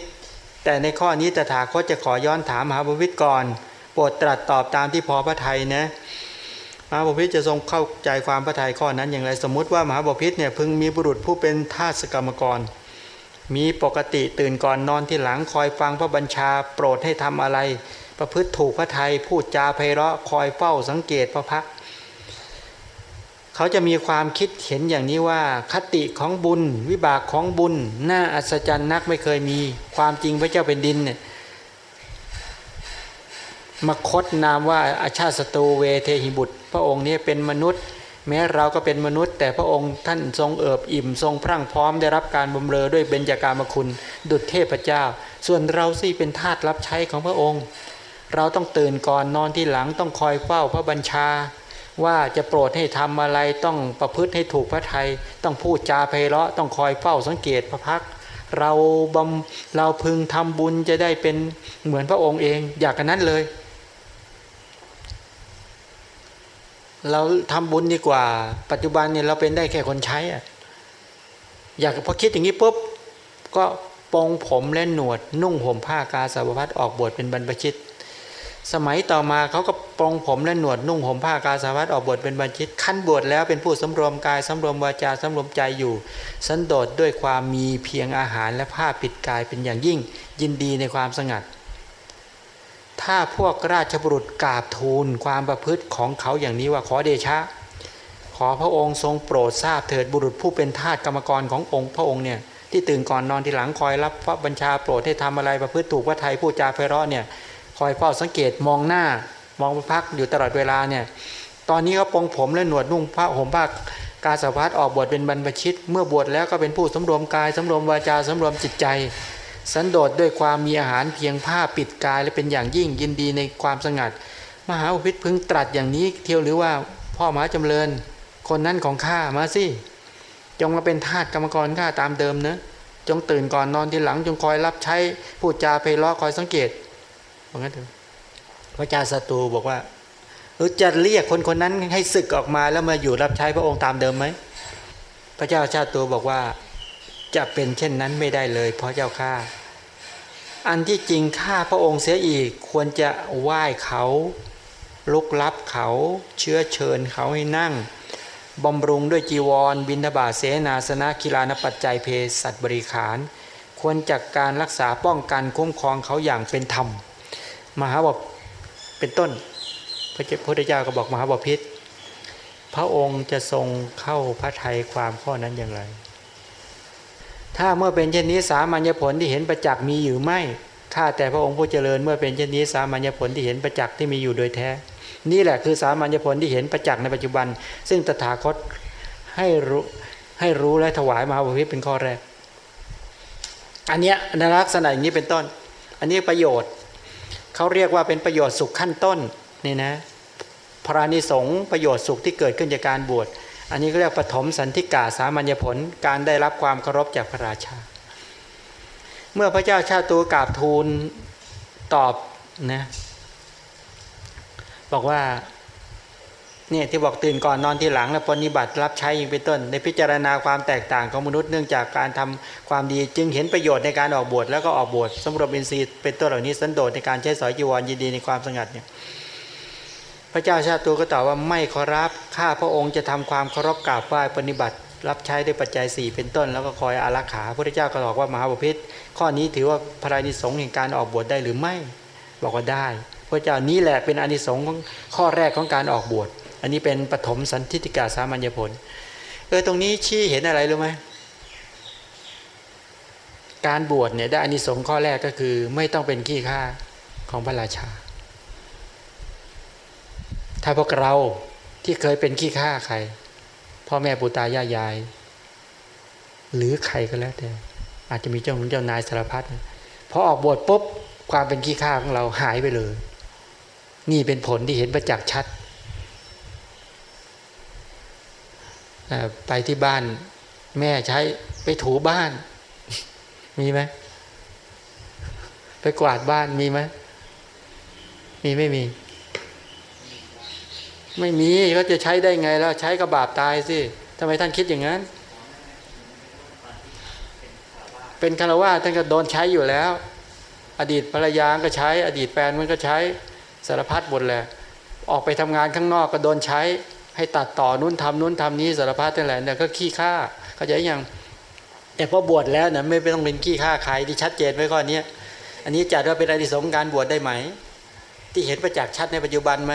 แต่ในข้อนี้ตถาคตจะขอย้อนถามมหาบพิษก่อน โปรดตรัสตอบตามที่พอพระไทยนะมหาบพิษจะทรงเข้าใจความพระไทยข้อนั้นอย่างไรสมมุติว่ามหาบพิษเนี่ยพึงมีบุรุษผู้เป็นทาสกรรมกร มีปกติตื่นก่อนนอนที่หลังคอยฟังพระบัญชาโปรดให้ทำอะไร ประพฤติถูกพระไทยพูดจาไพเราะคอยเฝ้าสังเกตพระพักเขาจะมีความคิดเห็นอย่างนี้ว่า คติของบุญ วิบากของบุญ น่าอัศจรรย์นักไม่เคยมี ความจริงพระเจ้าเป็นดินเนี่ยมาคดนามว่าอาชาติสตูเวเทหิบุตร พระองค์นี้เป็นมนุษย์ แม้เราก็เป็นมนุษย์ แต่พระองค์ท่านทรงเอิบอิ่มทรงพรั่งพร้อมได้รับการบำเรอด้วยเบญจากามคุณ ดุจเทพเจ้า ส่วนเราสิเป็นทาสรับใช้ของพระองค์ เราต้องตื่นก่อนนอนที่หลังต้องคอยเฝ้าพระบัญชา ว่าจะโปรดให้ทำอะไรต้องประพฤติให้ถูกพระไทย ต้องพูดจาไพเราะต้องคอยเฝ้าสังเกตพระพักเราบำเราพึงทำบุญจะได้เป็นเหมือนพระองค์เอง อยากกันนั้นเลย เราทำบุญดีกว่า ปัจจุบันเนี่ยเราเป็นได้แค่คนใช้อะอยากพอคิดอย่างนี้ปุ๊บก็ปองผมและหนวด นุ่งห่มผ้ากาสาวพัดออกบวชเป็นบรรพชิต สมัยต่อมาเขาก็ปองผมและหนวดนุ่งห่มผ้ากาสาวพัดออกบวชเป็นบรรพชิตขั้นบวชแล้วเป็นผู้สำรวมกายสำรวมวาจาสำรวมใจอยู่ สันโดษด้วยความมีเพียงอาหารและผ้าปิดกายเป็นอย่างยิ่ง ยินดีในความสงัด ถ้าพวกราชบุรุษกราบทูลความประพฤติของเขาอย่างนี้ว่าขอเดชะ ขอพระองค์ทรงโปรดทราบเถิดบุรุษผู้เป็นทาสกรรมกรขององค์พระองค์เนี่ยที่ตื่นก่อนนอนที่หลังคอยรับพระบัญชาโปรดให้ทำอะไรประพฤติถูกพระไทยผู้จาเพเราะเนี่ยคอยเฝ้าสังเกตมองหน้ามองพักอยู่ตลอดเวลาเนี่ยตอนนี้เขาปองผมและหนวดนุ่งผ้าห่มผ้ากาสวพัดออกบวชเป็นบรรพชิต เมื่อบวชแล้วก็เป็นผู้สำรวมกายสำรวมวาจาสำรวมจิตใจ สันโดษด้วยความมีอาหารเพียงผ้าปิดกายและเป็นอย่างยิ่งยินดีในความสงัด มหาอุพิษพึงตรัสอย่างนี้เที่ยวหรือว่าพ่อมหาจำเริญ คนนั้นของข้ามาสิจงมาเป็นทาสกรรมกรข้าตามเดิมเนะจงตื่นก่อนนอนทีหลังจงคอยรับใช้พูดจาเพลาะคอยสังเกตว่างั้นเถอะพระเจ้าศัตรูบอกว่าเออจะเรียกคนคนนั้นให้ศึกออกมาแล้วมาอยู่รับใช้พระองค์ตามเดิมไหมพระเจ้าชาติตัวบอกว่า จะเป็นเช่นนั้นไม่ได้เลย เพราะเจ้าข้าอันที่จริงข้าพระองค์เสียอีกควรจะไหว้เขาลุกลับเขาเชื้อเชิญเขาให้นั่งบำรุงด้วยจีวร บินทบาทเสนาสนะกีฬานปัจจัยเพศสัตว์บริขาร ควรจักการรักษาป้องกันคุ้มครองเขาอย่างเป็นธรรม มหาบเป็นต้น พระพุทธเจ้าก็บอกมหาบพิษพระองค์จะทรงเข้าพระทัยความข้อนั้นอย่างไร ถ้าเมื่อเป็นเช่นนี้สามัญญผลที่เห็นประจักษ์มีอยู่ไม่ข้าแต่พระองค์ผู้เจริญเมื่อเป็นเช่นนี้สามัญญผลที่เห็นประจักษ์ที่มีอยู่โดยแท้ นี่แหละคือสามัญญผลที่เห็นประจักษ์ในปัจจุบัน ซึ่งตถาคตให้รู้ให้รู้และถวายมหาบุพิเป็นข้อแรก อันเนี้ยในลักษณะอย่างนี้เป็นต้น อันนี้ประโยชน์เขาเรียกว่าเป็นประโยชน์สุขขั้นต้นนี่นะพระนิสงประโยชน์สุขที่เกิดขึ้นจากการบวช อันนี้ก็เรียกปฐมสันติกาสามัญญผลการได้รับความเคารพจากพระราชา เมื่อพระเจ้าชาตูกราบทูลตอบนะบอกว่าเนี่ยที่บอกตื่นก่อนนอนที่หลังและปฏิบัติรับใช้ยิงเป็นต้น ในพิจารณาความแตกต่างของมนุษย์เนื่องจากการทำความดีจึงเห็นประโยชน์ในการออกบวชแล้วก็ออกบวชสมรบอินทรีย์เป็นต้นเหล่านี้สันโดษในการใช้สอยจีวรยินดีในความสงัดเนี่ย พระเจ้าชาติตัวก็ตอบว่าไม่ขอรับข้าพระองค์จะทำความเคารพกราบไหว้ปฏิบัติ รับใช้ด้วยปัจจัย 4 เป็นต้น แล้วก็คอยอารักขาพระเจ้าก็บอกว่ามหาบพิษข้อนี้ถือว่าพระรานิสงส์แห่งการออกบวชได้หรือไม่บอกว่าได้พระเจ้านี้แหละเป็นอนิสงส์ของข้อแรกของการออกบวช อันนี้เป็นปฐมสันทิติกาสามัญญผลเออตรงนี้ชี้เห็นอะไรรู้ไหมการบวชเนี่ยได้อานิสงส์ข้อแรกก็คือ ไม่ต้องเป็นขี้ข้าของพระราชา ถ้าพวกเราที่เคยเป็นขี้ข้าใคร พ่อแม่ปู่ตายายยาย หรือใครก็แล้วแต่อาจจะมีเจ้าหนุนเจ้านายสารพัดพอออกบวชปุ๊บความเป็นขี้ข้าของเราหายไปเลย นี่เป็นผลที่เห็นประจักษ์ชัดไปที่บ้าน แม่ใช้ไปถูบ้าน มีไหมไปกวาดบ้านมีไหมมีไม่มี ไม่มีก็จะใช้ได้ไงแล้วใช้กระบาปตายสิทำไมท่านคิดอย่างนั้น เป็นคารวะท่านก็โดนใช้อยู่แล้ว อดีตภรรยาก็ใช้ อดีตแฟนมันก็ใช้สารพัดหมดแหละออกไปทำงานข้างนอกก็โดนใช้ ให้ตัดต่อนู้นทำนู้นทำนี้สารพัดนั่นแหละเนี่ยก็ขี้ข้าเขาจะย่างแต่พอบวชแล้วเนี่ยไม่ต้องเป็นขี้ข้าใครที่ชัดเจนไว้ข้อนี้อันนี้จัดว่าเป็นอดิสงการบวชได้ไหม ที่เห็นประจักษ์ชัดในปัจจุบันไหม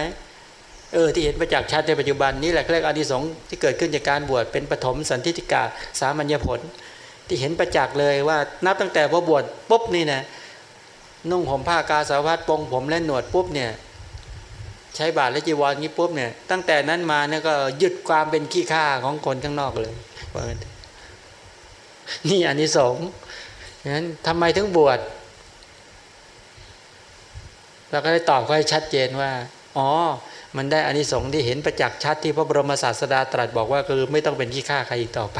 เออที่เห็นประจักษ์ชัดในปัจจุบันนี้แหละเรียกอานิสงส์ที่เกิดขึ้นจากการบวชเป็นปฐมสันติติกาสามัญญผล ที่เห็นประจักษ์เลยว่านับตั้งแต่พอบวชปุ๊บนี่นะนุ่งห่มผ้ากาสาวพัดปงผมและหนวดปุ๊บเนี่ยใช้บาทและจีวรนี้ปุ๊บเนี่ยตั้งแต่นั้นมาเนี่ยก็หยุดความเป็นขี้ข้าของคนข้างนอกเลยนี่อานิสงส์นั้นทำไมถึงบวชเราก็ได้ตอบเขาให้ชัดเจนว่า อ๋อ มันได้อานิสงส์ที่เห็นประจักษ์ชัดที่พระบรมศาสดาตรัสบอกว่าคือไม่ต้องเป็นขี้ข้าใครอีกต่อไป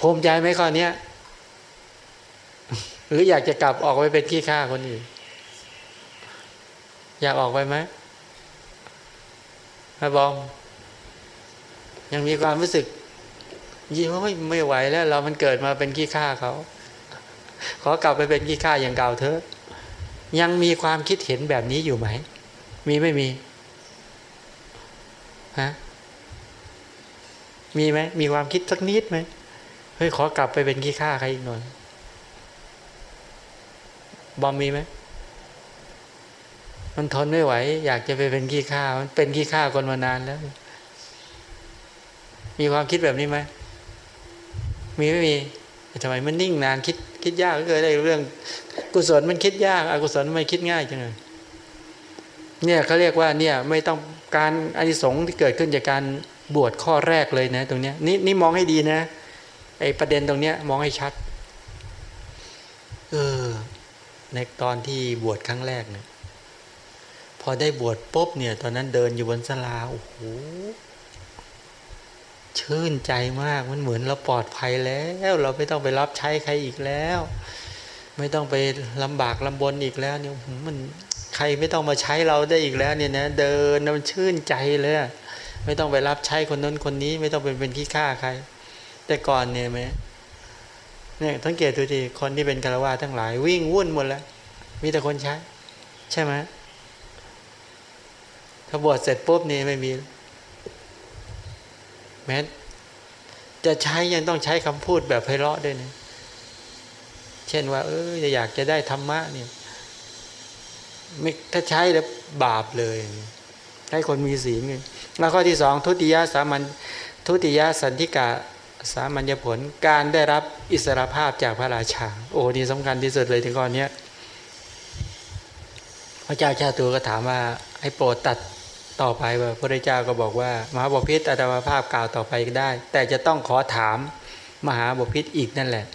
ภูมิใจไหมข้อนี้หรืออยากจะกลับออกไปเป็นขี้ข้าคนอื่นอยากออกไปไหมพระบอม ยังมีความรู้สึกยิ่งว่าไม่ไหวแล้ว เรามันเกิดมาเป็นขี้ข้าเขาขอกลับไปเป็นขี้ข้าอย่างเก่าเถอะยังมีความคิดเห็นแบบนี้อยู่ไหม มีไม่มีฮะมีไหมมีความคิดสักนิดไหมเฮ้ยขอกลับไปเป็นขี้ข้าใครอีกหน่อยบอมมีไหมมันทนไม่ไหว อยากจะไปเป็นขี้ข้ามันเป็นขี้ข้าคนมานานแล้ว มีความคิดแบบนี้ไหมมีไม่มีทำไมมันนิ่งนานคิดคิดยากก็เลยได้เรื่อง กุศลมันคิดยากอกุศลมันคิดง่ายจังเลย เนี่ยเขาเรียกว่าเนี่ยไม่ต้องการอานิสงส์ที่เกิดขึ้นจากการบวชข้อแรกเลยนะตรงเนี้ยนี่นี่มองให้ดีนะไอประเด็นตรงเนี้ยมองให้ชัดเออในตอนที่บวชครั้งแรกเนี่ยพอได้บวชปุ๊บเนี่ย ตอนนั้นเดินอยู่บนสลาโอ้โหชื่นใจมากมันเหมือนเราปลอดภัยแล้ว เราไม่ต้องไปรับใช้ใครอีกแล้ว ไม่ต้องไปลำบากลำบนอีกแล้วเนี่ยมัน ใครไม่ต้องมาใช้เราได้อีกแล้วเนี่ยนะเดินมันชื่นใจเลยไม่ต้องไปรับใช้คนนั้นคนนี้ ไม่ต้องเป็นเป็นขี้ข้าใคร แต่ก่อนเนี่ยไหมเนี่ยสังเกตดูดิคนที่เป็นคารวะทั้งหลาย วิ่งวุ่นหมดแล้ว มีแต่คนใช้ ใช่ไหมถ้าบวชเสร็จปุ๊บนี่ไม่มีแม้จะใช้ยังต้องใช้คำพูดแบบไพเราะด้วยนะเช่นว่า เอออยากจะได้ธรรมะเนี่ย ไม่ถ้าใช้แล้วบาปเลยให้คนมีศีลไงแล้วข้อที่สองทุติยสามัญทุติยสันติกาสามัญญผลการได้รับอิสรภาพจากพระราชา โอ้นี่สำคัญที่สุดเลยถึงก่อนนี้พระเจ้าชาตูก็ถามว่าให้โปรดตัดต่อไปว่าพระเจ้าก็บอกว่ามหาบพิษอัตมาภาพกล่าวต่อไปก็ได้ แต่จะต้องขอถามมหาบพิษอีกนั่นแหละ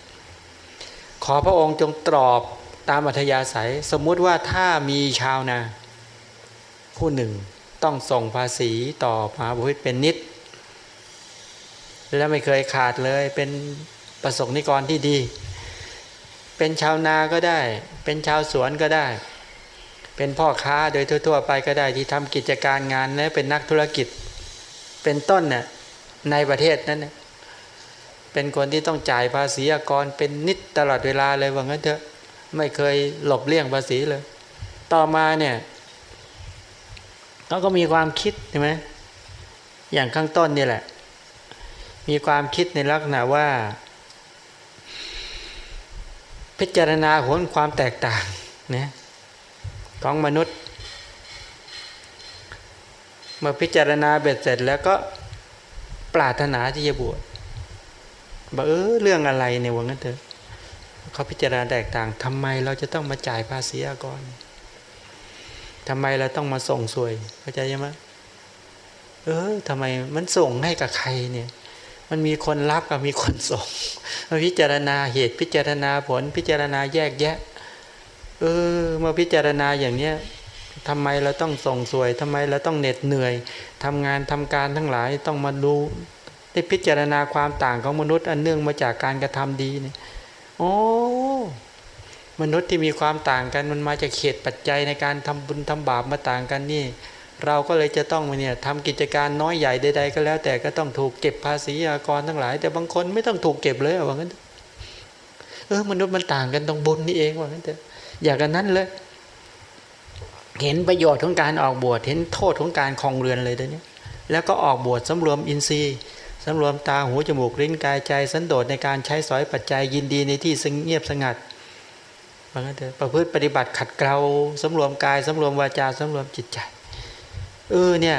ขอพระองค์จงตอบ ตามอัธยาศัย สมมุติว่าถ้ามีชาวนา ผู้หนึ่งต้องส่งภาษีต่อมหาบุพิตเป็นนิด และไม่เคยขาดเลยเป็นประสงนิกรที่ดี เป็นชาวนาก็ได้ เป็นชาวสวนก็ได้ เป็นพ่อค้าโดยทั่ว ๆ ไปก็ได้ที่ทำกิจการงานและเป็นนักธุรกิจ เป็นต้นน่ะในประเทศนั้นเป็นคนที่ต้องจ่ายภาษีอากรเป็นนิดตลอดเวลาเลยว่างั้นเถอะ ไม่เคยหลบเลี่ยงภาษีเลย ต่อมาเนี่ยเขาก็มีความคิดใช่ไหมอย่างข้างต้นนี่แหละ มีความคิดในลักษณะว่า พิจารณาหนความแตกต่างนะของมนุษย์ เมื่อพิจารณาเบ็ดเสร็จแล้วก็ปรารถนาที่จะบวชบอกเออเรื่องอะไรเนี่ยว่างั้นเถอะ เขาพิจารณาแตกต่างทำไมเราจะต้องมาจ่ายภาษีก่อนทำไมเราต้องมาส่งสวยเข้าใจไหมเออทำไมมันส่งให้กับใครเนี่ย มันมีคนรับกับมีคนส่งมาพิจารณาเหตุพิจารณาผลพิจารณาแยกแยะ เออมาพิจารณาอย่างเนี้ยทำไมเราต้องส่งสวยทำไมเราต้องเหน็ดเหนื่อยทำงานทำการทั้งหลายต้องมาดูได้พิจารณาความต่างของมนุษย์อันเนื่องมาจากการกระทำดีเนี่ย โอ้มนุษย์ที่มีความต่างกันมันมาจากเขตปัจจัยในการทำบุญทำบาปมาต่างกันนี่ เราก็เลยจะต้องเนี่ยทำกิจการน้อยใหญ่ใดๆก็แล้ว แต่ก็ต้องถูกเก็บภาษีอากรทั้งหลาย แต่บางคนไม่ต้องถูกเก็บเลยว่างั้นเออมนุษย์มันต่างกันตรงบุญนี่เองว่างั้นแต่อยากกันนั้นเลย เห็นประโยชน์ของการออกบวชเห็นโทษของการคลองเรือนเลยเดี๋ยวนี้แล้วก็ออกบวชสำรวมอินทรีย์ สำรวมตาหูจมูกลิ้นกายใจสันโดษในการใช้สอยปัจจัยยินดีในที่สงเงียบสงัดว่างั้นเถอะประพฤติปฏิบัติขัดเกลาสำรวมกายสำรวมวาจาสำรวมจิตใจเออเนี่ย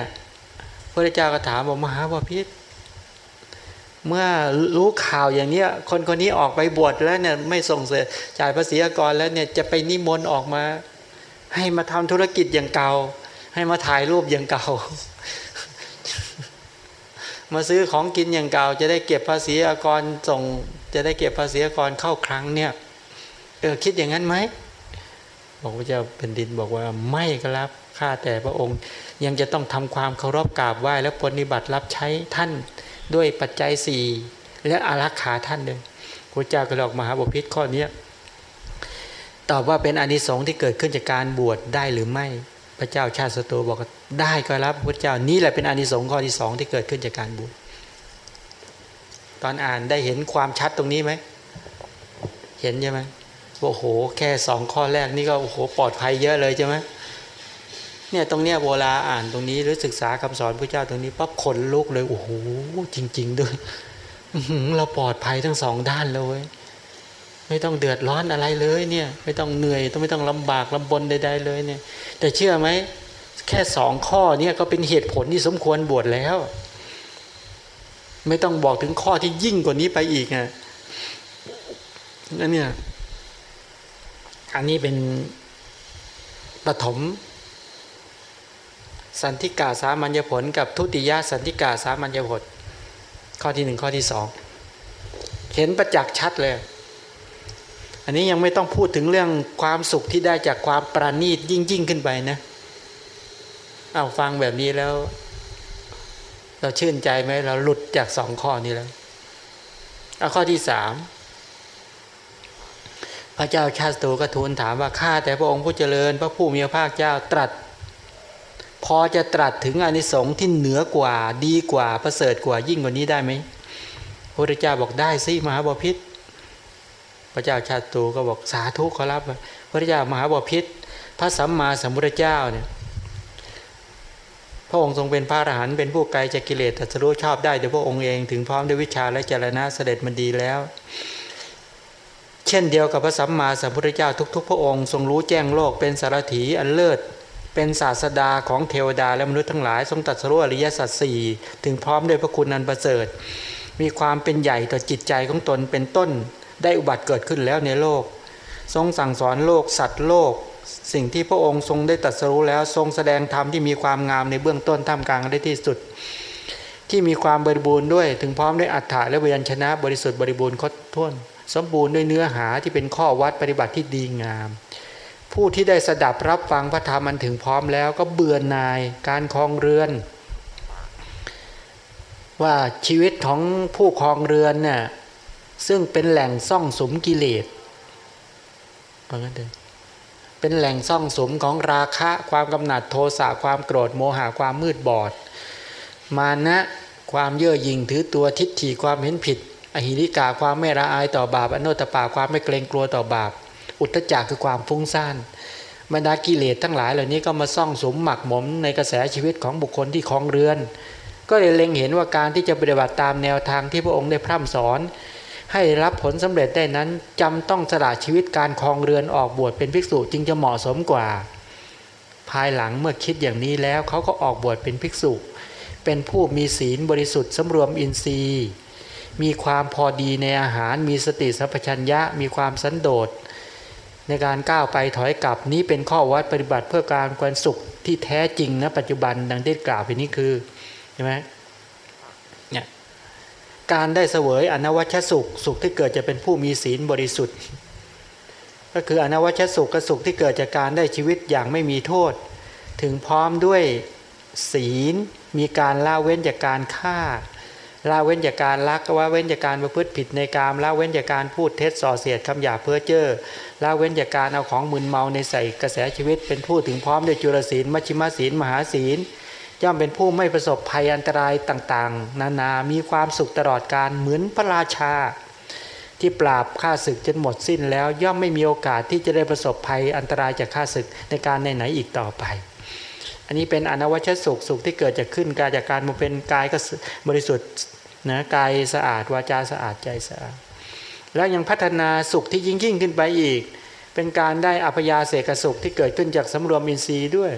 พระเจ้าก็ถามบอกมหาบพิษเมื่อรู้ข่าวอย่างเนี้ย คนคนนี้ออกไปบวชแล้วเนี่ยไม่ส่งเสียจ่ายภาษีกรแล้วเนี่ยจะไปนิมนต์ออกมา ให้มาทำธุรกิจอย่างเก่า ให้มาถ่ายรูปอย่างเก่า มาซื้อของกินอย่างเก่า จะได้เก็บภาษีอากรส่ง จะได้เก็บภาษีอากรเข้าครั้งเนี่ยเออคิดอย่างนั้นไหมบอกพระเจ้าเป็นดินบอกว่าไม่ครับข้าแต่พระองค์ยังจะต้องทำความเคารพกราบไหว้และปฏิบัติรับใช้ท่านด้วยปัจจัยสี่และอารักขาท่านเลยพระเจ้าก็บอกมหาบพิษข้อนี้ตอบว่าเป็นอนิสงส์ที่เกิดขึ้นจากการบวชได้หรือไม่ พระเจ้าชาติสตูบอก ได้ก็รับพระเจ้านี้แหละเป็นอนิสงส์ข้อที่สองที่เกิดขึ้นจากการบวชตอนอ่านได้เห็นความชัดตรงนี้ไหมเห็นใช่ไหมโอ้โห แค่สองข้อแรกนี่ก็โอ้โหปลอดภัยเยอะเลยใช่ไหมเนี่ยตรงเนี้ยโบราอ่านตรงนี้หรือศึกษาคำสอนพระเจ้าตรงนี้ปั๊บขนลุกเลยโอ้โหจริง ๆ ด้วยเราปลอดภัยทั้งสองด้านเลยไม่ต้องเดือดร้อนอะไรเลยเนี่ย ไม่ต้องเหนื่อยต้องไม่ต้องลำบากลำบนใดๆเลยเนี่ย แต่เชื่อไหม แค่สองข้อเนี่ยก็เป็นเหตุผลที่สมควรบวชแล้ว ไม่ต้องบอกถึงข้อที่ยิ่งกว่านี้ไปอีกไงนั่นเนี่ยอันนี้เป็นปฐมสันติกาสามัญญผล กับทุติยสันติกาสามัญญผล ข้อที่หนึ่งข้อที่สองเห็นประจักษ์ชัดเลย อันนี้ยังไม่ต้องพูดถึงเรื่องความสุขที่ได้จากความปราณีตยิ่งยิ่งขึ้นไปนะ เอาฟังแบบนี้แล้ว เราชื่นใจไหมเราหลุดจากสองข้อนี้แล้วเอาข้อที่สามพระเจ้าชาติตูกทูลถามว่าข้าแต่พระองค์ผู้เจริญ พระผู้มีพระภาคเจ้าตรัส พอจะตรัสถึงอนิสงส์ที่เหนือกว่าดีกว่าประเสริฐกว่ายิ่งกว่านี้ได้ไหมพระเจ้าบอกได้สิมหาบพิษพระเจ้าชาตูก็บอกสาธุขอรับพระเจ้ามหาบพิษพระสัมมาสัมพุทธเจ้าเนี่ย พระองค์ทรงเป็นพระอรหันต์เป็นผู้ไกลจากกิเลสตัสรู้ชอบได้โดยพระองค์เองถึงพร้อมด้วยวิชาและจรณะเสด็จมันดีแล้ว เช่นเดียวกับพระสัมมาสัมพุทธเจ้าทุก ๆ พระองค์ทรงรู้แจ้งโลกเป็นสารถีอันเลิศเป็นศาสดาของเทวดาและมนุษย์ทั้งหลาย ทรงตัดสรุอริยสัจสี่ถึงพร้อมด้วยพระคุณนันประเสริฐ มีความเป็นใหญ่ต่อจิตใจของตนเป็นต้นได้อุบัติเกิดขึ้นแล้วในโลก ทรงสั่งสอนโลกสัตว์โลก สิ่งที่พระองค์ทรงได้ตัดสรู้แล้วทรงแสดงธรรมที่มีความงามในเบื้องต้นท่ามกลางได้ที่สุด ที่มีความบริบูรณ์ด้วย ถึงพร้อมด้วยอัฏฐะและเวียนชนะบริสุทธิ์บริบูรณ์ครบถ้วน สมบูรณ์ด้วยเนื้อหาที่เป็นข้อวัดปฏิบัติที่ดีงาม ผู้ที่ได้สดับรับฟังพระธรรมมันถึงพร้อมแล้วก็เบื่อหน่ายการคลองเรือน ว่าชีวิตของผู้คลองเรือนเนี่ยซึ่งเป็นแหล่งซ่องสมกิเลสว่างั้นเถอะ เป็นแหล่งซ่องสมของราคะความกำหนัดโทสะความโกรธโมหะความมืดบอด มานะความเย่อหยิ่งถือตัวทิฏฐิความเห็นผิด อหิริกาความไม่ละอายต่อบาปอนุตตปาความไม่เกรงกลัวต่อบาป อุทจักคือความฟุ้งซ่านบรรดากิเลสทั้งหลายเหล่านี้ก็มาซ่องสมหมักหมมในกระแสชีวิตของบุคคลที่คลองเรือน ก็เลยเล็งเห็นว่าการที่จะปฏิบัติตามแนวทางที่พระองค์ได้พร่ำสอน ให้รับผลสำเร็จได้นั้นจำต้องสละชีวิตการคลองเรือนออกบวชเป็นภิกษุจึงจะเหมาะสมกว่า ภายหลังเมื่อคิดอย่างนี้แล้วเขาก็ออกบวชเป็นภิกษุ เป็นผู้มีศีลบริสุทธิ์สำรวมอินทรีย์ มีความพอดีในอาหาร มีสติสัพพัญญะ มีความสันโดษ ในการก้าวไปถอยกลับนี้เป็นข้อวัดปฏิบัติเพื่อการความสุขที่แท้จริงนะปัจจุบันดังได้กล่าวไปนี้คือใช่ไหมเนี่ย การได้เสวยอนวัชสุข สุขที่เกิดจะเป็นผู้มีศีลบริสุทธิ์ ก็คืออนวัชสุขกับสุขที่เกิดจากการได้ชีวิตอย่างไม่มีโทษ ถึงพร้อมด้วยศีลมีการละเว้นจากการฆ่าละเว้นจากการลักว่าเว้นจากการประพฤติผิดในกามละเว้นจากการพูดเท็จส่อเสียดคำหยาเพื่อเจ้อละเว้นจากการเอาของมึนเมาในใส่กระแสชีวิตเป็นผู้ถึงพร้อมด้วยจุลศีลมัชฌิมศีล มหาศีล ย่อมเป็นผู้ไม่ประสบภัยอันตรายต่างๆ นานามีความสุขตลอดการเหมือนพระราชา ที่ปราบข้าศึกจนหมดสิ้นแล้วย่อมไม่มีโอกาสที่จะได้ประสบภัยอันตรายจากข้าศึกในการไหนๆอีกต่อไป อันนี้เป็นอนวัชสุขสุขที่เกิดจากขึ้นกายจากการมาเป็นกายก็บริสุทธิ์นะกายสะอาดวาจาสะอาดใจสะอาดแล้วยังพัฒนาสุขที่ยิ่งยิ่งขึ้นไปอีก เป็นการได้อัพยาเสกสุขที่เกิดขึ้นจากสำรวมอินทรีย์ด้วย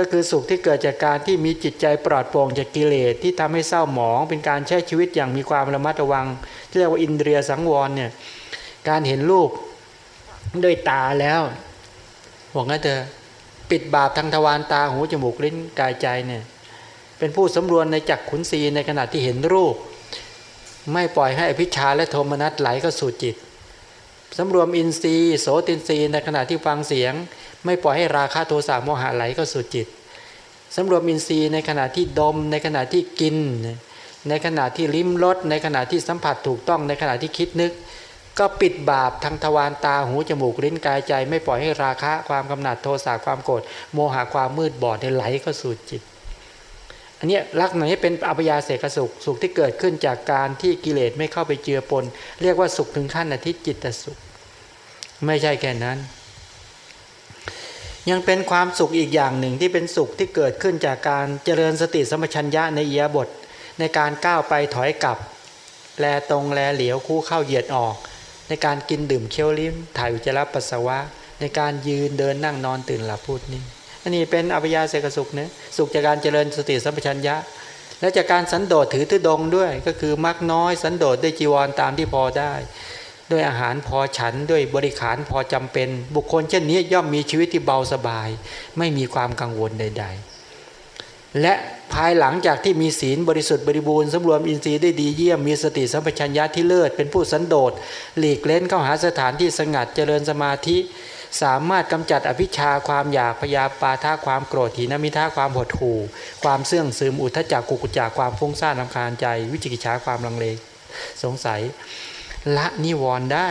ก็คือสุขที่เกิดจากการที่มีจิตใจปลอดโปร่งจากกิเลสที่ทำให้เศร้าหมอง เป็นการใช้ชีวิตอย่างมีความระมัดระวังที่เรียกว่าอินเดียสังวรเนี่ยการเห็นรูปด้วยตาแล้วบอกงั้นเถอะปิดบาปทางทวารตาหูจมูกลิ้นกายใจเนี่ยเป็นผู้สำรวมในจักขุนศีในขณะที่เห็นรูป ไม่ปล่อยให้อภิชาและโทมนัสไหลเข้าสู่จิตสำรวมอินทรีย์โสตินทรีย์ในขณะที่ฟังเสียง ไม่ปล่อยให้ราคะโทสะโมหะไหลเข้าสู่จิตสำรวมอินทรีย์ในขณะที่ดม ในขณะที่กิน ในขณะที่ลิ้มรสในขณะที่สัมผัสถูกต้องในขณะที่คิดนึก ก็ปิดบาปทางทวารตาหูจมูกลิ้นกายใจ ไม่ปล่อยให้ราคะความกำหนัดโทสะความโกรธโมหะความมืดบอดไหลเข้าสู่จิตอันนี้ลักษณะนี้เป็นอัปยาเสกสุขสุขที่เกิดขึ้นจากการที่กิเลสไม่เข้าไปเจือปน เรียกว่าสุขถึงขั้นอธิจิตสุข ไม่ใช่แค่นั้น ยังเป็นความสุขอีกอย่างหนึ่งที่เป็นสุขที่เกิดขึ้นจากการเจริญสติสมชัญญะในเอียบท ในการก้าวไปถอยกลับ แลตรงแลเหลียวคู่เข้าเหยียดออก ในการกินดื่มเคี้ยวลิ้มถ่ายอุจจาระปัสสาวะ ในการยืนเดินนั่งนอนตื่นหลับพูดนี้อันนี้เป็นอภิยาเสกสุขเนะสุขจากการเจริญสติสัมปชัญญะ และจากการสันโดษถือทุดงด้วยก็คือมักน้อยสันโดษด้วยจีวรตามที่พอได้ ด้วยอาหารพอฉันด้วยบริขารพอจำเป็น บุคคลเช่นนี้ย่อมมีชีวิตที่เบาสบาย ไม่มีความกังวลใด ๆ และภายหลังจากที่มีศีลบริสุทธิ์บริบูรณ์สำรวมอินทรีย์ได้ดีเยี่ยมมีสติสัมปชัญญะที่เลิศเป็นผู้สันโดษหลีกเล่นเข้าหาสถานที่สงัดเจริญสมาธิ สามารถกำจัดอภิชาความอยากพยาปาท่าความโกรธถีนมิท่าความหดหู่ ความเสื่องซึมอุทธจักกุกุจักความฟุ้งซ่านลำคาญใจ วิจิกิจฉาความลังเลสงสัย ละนิวรณ์ได้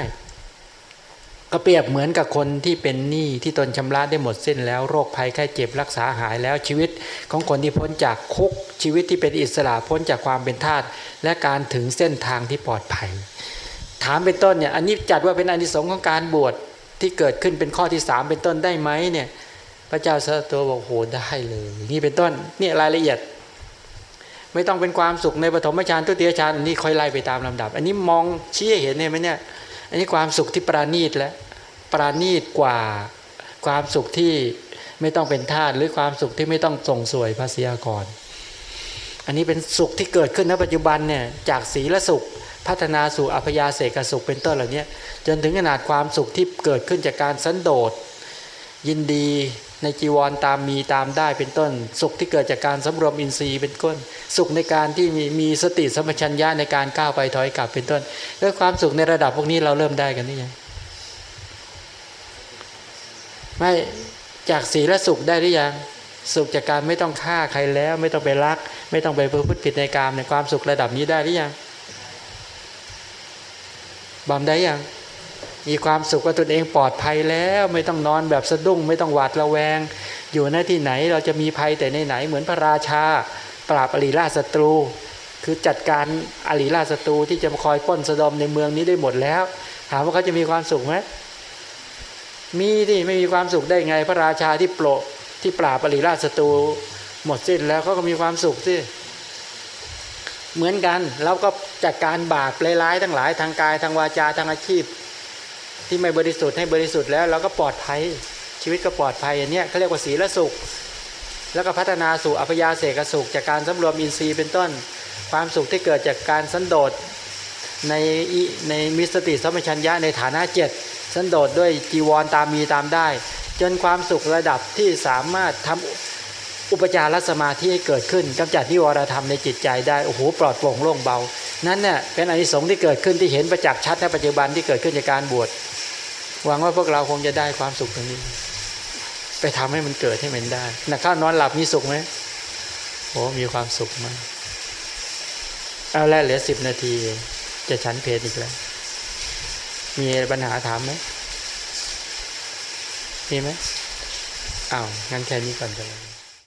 ก็เปรียบเหมือนกับคนที่เป็นหนี้ที่ตนชำระได้หมดสิ้นแล้วโรคภัยแค่เจ็บรักษาหายแล้วชีวิตของคนที่พ้นจากคุกชีวิตที่เป็นอิสระพ้นจากความเป็นทาสและการถึงเส้นทางที่ปลอดภัย ถามเป็นต้นเนี่ยอันนี้จัดว่าเป็นอนิสงส์ของการบวชที่เกิดขึ้นเป็นข้อที่สามเป็นต้นได้ไหมเนี่ยพระเจ้าสัตว์บอกโหได้เลย นี่เป็นต้นเนี่ยรายละเอียด ไม่ต้องเป็นความสุขในปฐมฌานทุติยฌานอันนี้ค่อยไล่ไปตามลำดับ อันนี้มองชี้เห็นเห็นไหมเนี่ย อันนี้ความสุขที่ปราณีตแล้วปราณีตกว่าความสุขที่ไม่ต้องเป็นทาสหรือความสุขที่ไม่ต้องส่งสวยภาษียากร อันนี้เป็นสุขที่เกิดขึ้นในปัจจุบันเนี่ยจากศีลสุขพัฒนาสู่อัพยาเสกสุขเป็นต้นเหล่านี้จนถึงขนาดความสุขที่เกิดขึ้นจากการสันโดษยินดี ในจีวรตามมีตามได้เป็นต้น สุขที่เกิดจากการสำรวมอินทรีย์เป็นต้น สุขในการที่มีมีสติสมัชัญญาในการก้าวไปถอยกลับเป็นต้นแล้วความสุขในระดับพวกนี้เราเริ่มได้กันหรือยังไม่จากศีลสุขได้หรือยังสุขจากการไม่ต้องฆ่าใครแล้ว ไม่ต้องไปรัก ไม่ต้องไปประพฤติผิดในกามในความสุขระดับนี้ได้หรือยังบำได้ยัง มีความสุขว่าตนเองปลอดภัยแล้วไม่ต้องนอนแบบสะดุ้ง ไม่ต้องหวาดระแวง อยู่หน้าที่ไหนเราจะมีภัยแต่ในไหนเหมือนพระราชา ปราบอริราชศัตรู คือจัดการอริราชศัตรูที่จะมาคอยป้นสะดมในเมืองนี้ได้หมดแล้ว ถามว่าเขาจะมีความสุขไหมมีที่ไม่มีความสุขได้ไง พระราชาที่โปรที่ปราบอริราชศัตรูหมดสิ้นแล้วเขาก็มีความสุขสิเหมือนกันเราก็จัดการบาปร้ายๆทั้งหลายทางกายทางวาจาทางอาชีพ ที่ไม่บริสุทธิ์ให้บริสุทธิ์แล้วเราก็ปลอดภัยชีวิตก็ปลอดภัยอันนี้เขาเรียกว่าศีลสุข แล้วก็พัฒนาสู่อัพยาเสกสุข จากการสำรวมอินทรีย์เป็นต้น ความสุขที่เกิดจากการสันโดษในในมิสติสัมปชัญญะในฐานะเจ็ดสันโดษด้วยจีวรตามมีตามได้ จนความสุขระดับที่สามารถทำอุปจารสมาธิให้เกิดขึ้นกำจัดนิวรธรรมในจิตใจได้โอ้โหปลอดโปร่งโล่งเบา นั่นเนี่ยเป็นอนิสงส์ที่เกิดขึ้นที่เห็นประจักษ์ชัดในปัจจุบันที่เกิดขึ้นจากการบวช หวังว่าพวกเราคงจะได้ความสุขตรงนี้ ไปทำให้มันเกิดให้มันได้นะข้าวนอนหลับมีสุขไหมโอ้มีความสุขมากเอาแล้วเหลือสิบนาที จะชั้นเพลอีกแล้ว มีปัญหาถามไหมมีไหมอ้าวงั้นแค่นี้ก่อนไปเลย